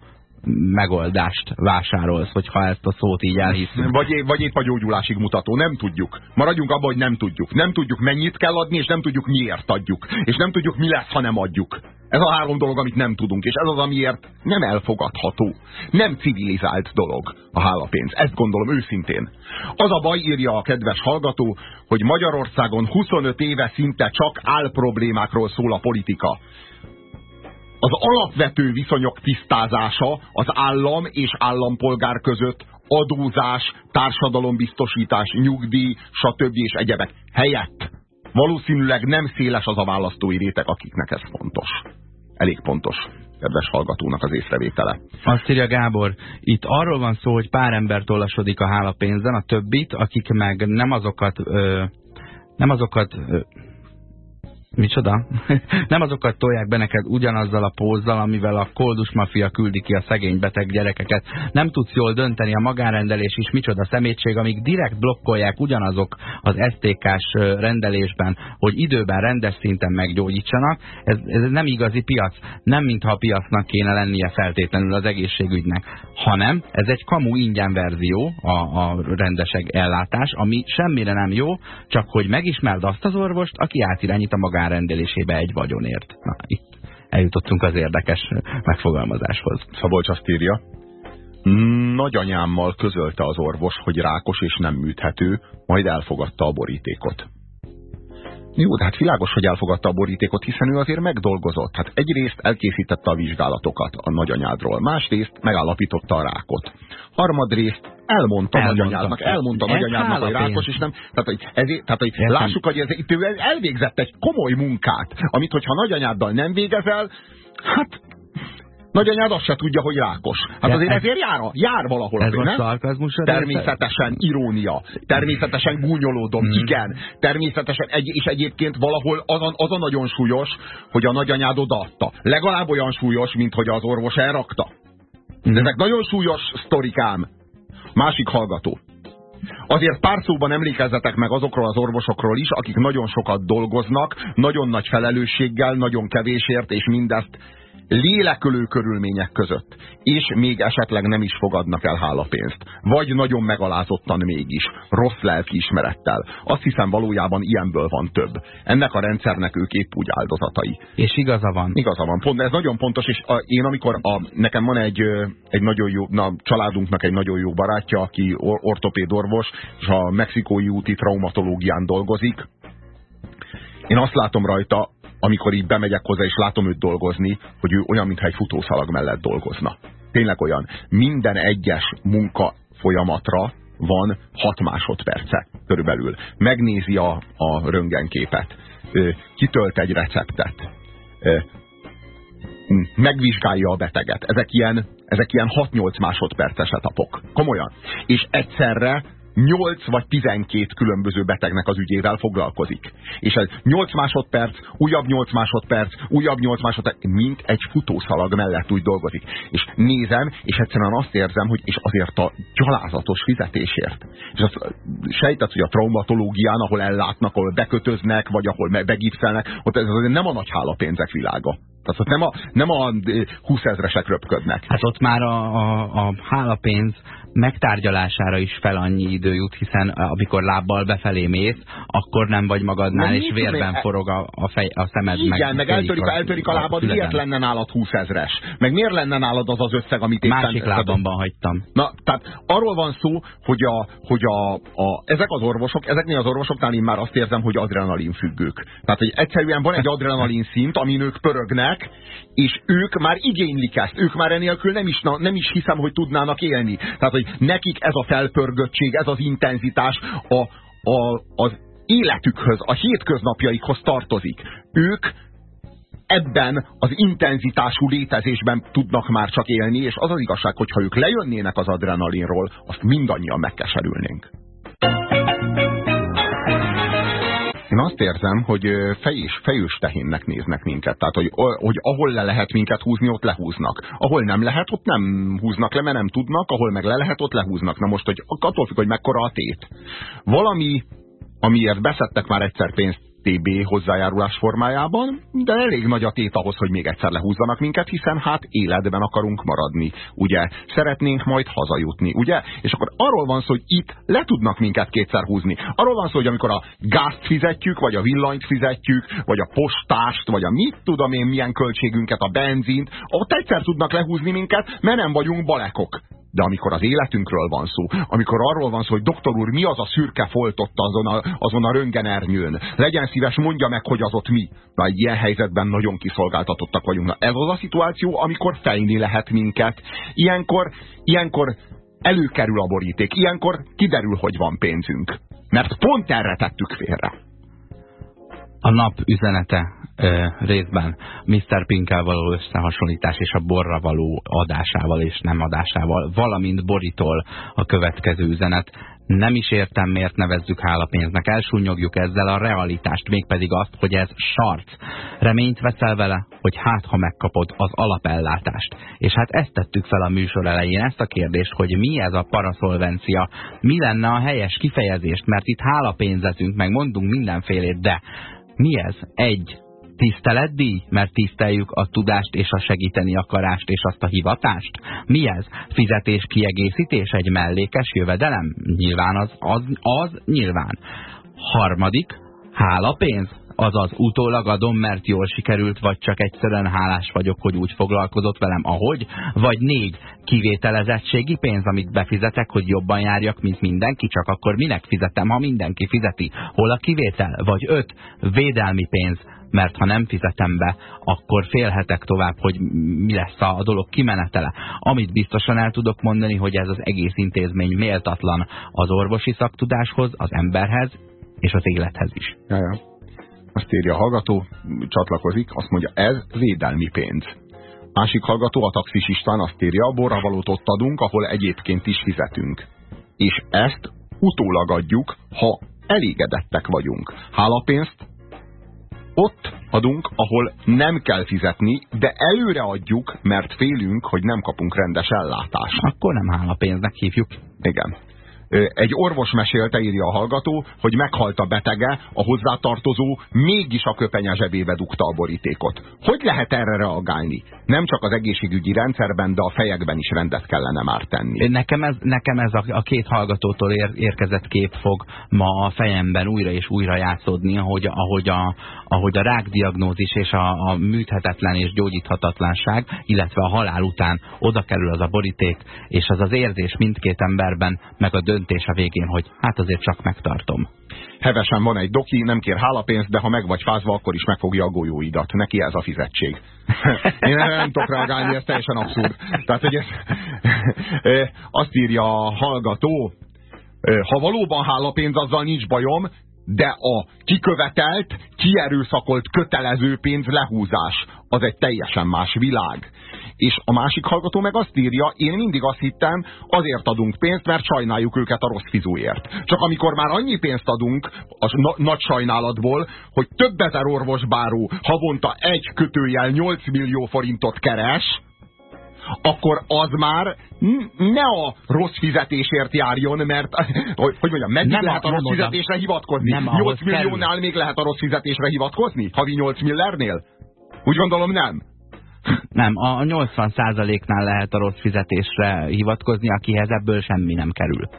megoldást vásárolsz, hogyha ezt a szót így elhiszünk. Vagy, vagy épp a gyógyulásig mutató, nem tudjuk. Maradjunk abban, hogy nem tudjuk. Nem tudjuk mennyit kell adni, és nem tudjuk miért adjuk. És nem tudjuk mi lesz, ha nem adjuk. Ez a három dolog, amit nem tudunk, és ez az, amiért nem elfogadható. Nem civilizált dolog a hálapénz. Ezt gondolom őszintén. Az a baj, írja a kedves hallgató, hogy Magyarországon 25 éve szinte csak álproblémákról szól a politika az alapvető viszonyok tisztázása az állam és állampolgár között adózás, társadalombiztosítás, nyugdíj, stb. és egyebek helyett valószínűleg nem széles az a választói réteg, akiknek ez fontos. Elég pontos kedves hallgatónak az észrevétele. Azt írja Gábor, itt arról van szó, hogy pár ember tollasodik a hálapénzen, a többit, akik meg nem azokat, ö, nem azokat ö, Micsoda? nem azokat tolják be neked ugyanazzal a pózzal, amivel a koldus mafia küldi ki a szegény beteg gyerekeket. Nem tudsz jól dönteni, a magánrendelés is micsoda szemétség, amíg direkt blokkolják ugyanazok az STK-s rendelésben, hogy időben rendes szinten meggyógyítsanak. Ez, ez nem igazi piac. Nem mintha a piacnak kéne lennie feltétlenül az egészségügynek, hanem ez egy kamu ingyen verzió, a, a rendeseg ellátás, ami semmire nem jó, csak hogy megismerd azt az orvost, aki átirányít a magán rendelésébe egy vagyonért. Na, itt eljutottunk az érdekes megfogalmazáshoz. Szabolcs azt írja, nagyanyámmal közölte az orvos, hogy rákos és nem műthető, majd elfogadta a borítékot. Jó, de hát világos, hogy elfogadta a borítékot, hiszen ő azért megdolgozott. Hát egyrészt elkészítette a vizsgálatokat a nagyanyádról, másrészt megállapította a rákot. Harmadrészt elmondta, nagyanyádnak, elmondta nagyanyádnak, hogy rákos, és nem. Tehát, hogy, ezért, tehát, hogy lássuk, hogy ez, itt ő elvégzett egy komoly munkát, amit, hogyha nagyanyáddal nem végezel, hát Nagyanyád azt se tudja, hogy rákos. Hát azért ez, ezért jár, jár valahol. Ez most szarkazmus? Természetesen irónia. Természetesen gúnyolódom. Mm. Igen. Természetesen egy, és egyébként valahol az a, az a nagyon súlyos, hogy a nagyanyád odaadta. Legalább olyan súlyos, mint hogy az orvos elrakta. Mm. Ezek nagyon súlyos sztorikám. Másik hallgató. Azért pár szóban emlékezzetek meg azokról az orvosokról is, akik nagyon sokat dolgoznak, nagyon nagy felelősséggel, nagyon kevésért, és mindezt lélekölő körülmények között, és még esetleg nem is fogadnak el hálapénzt. Vagy nagyon megalázottan mégis, rossz lelkiismerettel. Azt hiszem valójában ilyenből van több. Ennek a rendszernek ők épp úgy áldozatai. És igaza van. Igaza van. Pont, ez nagyon pontos, és a, én amikor a, nekem van egy, egy nagyon jó, na, családunknak egy nagyon jó barátja, aki or, ortopéd orvos, és a mexikói úti traumatológián dolgozik, én azt látom rajta, amikor így bemegyek hozzá, és látom őt dolgozni, hogy ő olyan, mintha egy futószalag mellett dolgozna. Tényleg olyan. Minden egyes munka folyamatra van 6 másodperce körülbelül. Megnézi a, a röntgenképet, kitölt egy receptet, megvizsgálja a beteget. Ezek ilyen, ezek ilyen 6-8 másodperces etapok. Komolyan. És egyszerre 8 vagy 12 különböző betegnek az ügyével foglalkozik. És ez 8 másodperc, újabb 8 másodperc, újabb 8 másodperc, mint egy futószalag mellett úgy dolgozik. És nézem, és egyszerűen azt érzem, hogy és azért a gyalázatos fizetésért. És azt sejtett, hogy a traumatológián, ahol ellátnak, ahol bekötöznek, vagy ahol begipszelnek, ott ez nem a nagy hálapénzek világa. Tehát ott nem a, nem a 20 ezresek röpködnek. Hát ott már a, a, a hálapénz megtárgyalására is fel annyi idő jut, hiszen amikor lábbal befelé mész, akkor nem vagy magadnál, és vérben én? forog a, a, fej, a szemed. Igen, meg, meg eltörik, a, eltörik a lábad, a miért lenne nálad 20 ezres? Meg miért lenne nálad az az összeg, amit én Másik éppen, lábamban hagytam. Na, tehát arról van szó, hogy, a, hogy a, a, ezek az orvosok, ezeknél az orvosoknál én már azt érzem, hogy adrenalin függők. Tehát, hogy egyszerűen van egy adrenalin szint, amin ők pörögnek, és ők már igénylik ezt. Ők már enélkül nem is, nem is hiszem, hogy tudnának élni. Tehát, hogy nekik ez a felpörgöttség, ez az intenzitás a, a, az életükhöz, a hétköznapjaikhoz tartozik. Ők ebben az intenzitású létezésben tudnak már csak élni, és az az igazság, hogyha ők lejönnének az adrenalinról, azt mindannyian megkeserülnénk. Én azt érzem, hogy fejés, fejős tehénnek néznek minket. Tehát, hogy, hogy ahol le lehet minket húzni, ott lehúznak. Ahol nem lehet, ott nem húznak le, mert nem tudnak, ahol meg le lehet, ott lehúznak. Na most, hogy attól függ, hogy mekkora a tét. Valami, amiért beszedtek már egyszer pénzt TB hozzájárulás formájában, de elég nagy a tét ahhoz, hogy még egyszer lehúzzanak minket, hiszen hát életben akarunk maradni, ugye? Szeretnénk majd hazajutni, ugye? És akkor arról van szó, hogy itt le tudnak minket kétszer húzni. Arról van szó, hogy amikor a gázt fizetjük, vagy a villanyt fizetjük, vagy a postást, vagy a mit tudom én milyen költségünket, a benzint, ott egyszer tudnak lehúzni minket, mert nem vagyunk balekok. De amikor az életünkről van szó, amikor arról van szó, hogy doktor úr, mi az a szürke foltott azon a, azon a röngenernyőn, legyen szíves, mondja meg, hogy az ott mi. Na, egy ilyen helyzetben nagyon kiszolgáltatottak vagyunk. Na, ez az a szituáció, amikor fejni lehet minket. Ilyenkor, ilyenkor előkerül a boríték. Ilyenkor kiderül, hogy van pénzünk. Mert pont erre tettük félre. A nap üzenete részben Mr. Pinkkel való összehasonlítás és a borra való adásával és nem adásával, valamint borítól a következő üzenet nem is értem, miért nevezzük hálapénznek. Elsúnyogjuk ezzel a realitást, mégpedig azt, hogy ez sarc. Reményt veszel vele, hogy hát, ha megkapod az alapellátást. És hát ezt tettük fel a műsor elején, ezt a kérdést, hogy mi ez a paraszolvencia, mi lenne a helyes kifejezést, mert itt hálapénzezünk, meg mondunk mindenfélét, de mi ez? Egy, Tiszteletdíj, mert tiszteljük a tudást és a segíteni akarást és azt a hivatást? Mi ez? Fizetés kiegészítés, egy mellékes jövedelem? Nyilván az, az, az nyilván. Harmadik, hálapénz? azaz utólag adom, mert jól sikerült, vagy csak egyszerűen hálás vagyok, hogy úgy foglalkozott velem, ahogy, vagy négy kivételezettségi pénz, amit befizetek, hogy jobban járjak, mint mindenki, csak akkor minek fizetem, ha mindenki fizeti? Hol a kivétel? Vagy öt védelmi pénz, mert ha nem fizetem be, akkor félhetek tovább, hogy mi lesz a dolog kimenetele. Amit biztosan el tudok mondani, hogy ez az egész intézmény méltatlan az orvosi szaktudáshoz, az emberhez és az élethez is. Jaja. Azt írja a hallgató, csatlakozik, azt mondja, ez védelmi pénz. Másik hallgató, a taxis István azt írja, borra valót ott adunk, ahol egyébként is fizetünk. És ezt utólag adjuk, ha elégedettek vagyunk. Hálapénzt ott adunk, ahol nem kell fizetni, de előre adjuk, mert félünk, hogy nem kapunk rendes ellátást. Akkor nem áll a pénznek hívjuk. Igen. Egy orvos mesélte, írja a hallgató, hogy meghalt a betege, a hozzátartozó mégis a köpenye zsebébe dugta a borítékot. Hogy lehet erre reagálni? Nem csak az egészségügyi rendszerben, de a fejekben is rendet kellene már tenni. Nekem ez, nekem ez a, a két hallgatótól ér, érkezett kép fog ma a fejemben újra és újra játszódni, ahogy, ahogy, a, ahogy a rákdiagnózis és a, a műthetetlen és gyógyíthatatlanság, illetve a halál után oda kerül az a boríték, és az az érzés mindkét emberben, meg a döntés a végén, hogy hát azért csak megtartom. Hevesen van egy doki, nem kér hálapénzt, de ha meg vagy fázva, akkor is megfogja a golyóidat. Neki ez a fizetség. Én nem, tudok reagálni, ez teljesen abszurd. Tehát, hogy ez, azt írja a hallgató, ha valóban hálapénz, azzal nincs bajom, de a kikövetelt, kierőszakolt kötelező pénz lehúzás, az egy teljesen más világ. És a másik hallgató meg azt írja, én mindig azt hittem, azért adunk pénzt, mert sajnáljuk őket a rossz fizúért. Csak amikor már annyi pénzt adunk a na nagy sajnálatból, hogy több ezer orvosbáró havonta egy kötőjel 8 millió forintot keres, akkor az már ne a rossz fizetésért járjon, mert hogy, mondjam, meddig nem lehet a, rossz fizetésre hivatkozni? Nem 8 milliónál kerül. még lehet a rossz fizetésre hivatkozni? Havi 8 millernél? Úgy gondolom nem. Nem, a 80%-nál lehet a rossz fizetésre hivatkozni, akihez ebből semmi nem kerül.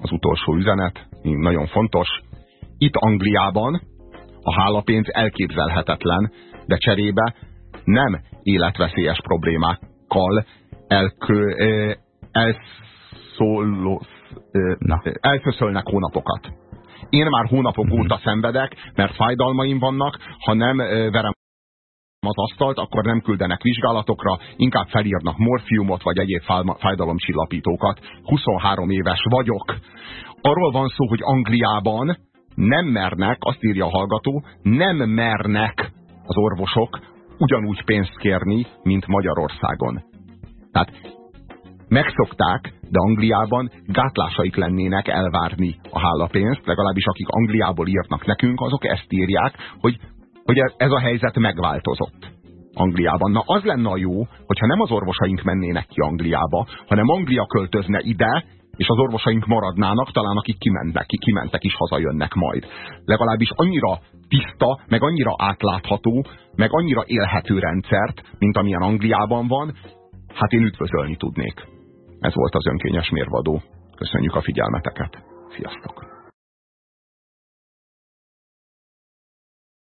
Az utolsó üzenet, nagyon fontos. Itt Angliában a hálapénz elképzelhetetlen, de cserébe nem életveszélyes problémákkal elkö, elszóló, elköszölnek hónapokat. Én már hónapok mhm. óta szenvedek, mert fájdalmaim vannak, ha nem verem az asztalt, akkor nem küldenek vizsgálatokra, inkább felírnak morfiumot vagy egyéb fájdalomcsillapítókat. 23 éves vagyok. Arról van szó, hogy Angliában nem mernek, azt írja a hallgató, nem mernek az orvosok ugyanúgy pénzt kérni, mint Magyarországon. Tehát megszokták, de Angliában gátlásaik lennének elvárni a hálapénzt, legalábbis akik Angliából írnak nekünk, azok ezt írják, hogy hogy ez a helyzet megváltozott. Angliában. Na az lenne a jó, hogyha nem az orvosaink mennének ki Angliába, hanem Anglia költözne ide, és az orvosaink maradnának, talán akik kimentek, ki kimentek is hazajönnek majd. Legalábbis annyira tiszta, meg annyira átlátható, meg annyira élhető rendszert, mint amilyen Angliában van, hát én üdvözölni tudnék. Ez volt az önkényes mérvadó. Köszönjük a figyelmeteket. Sziasztok!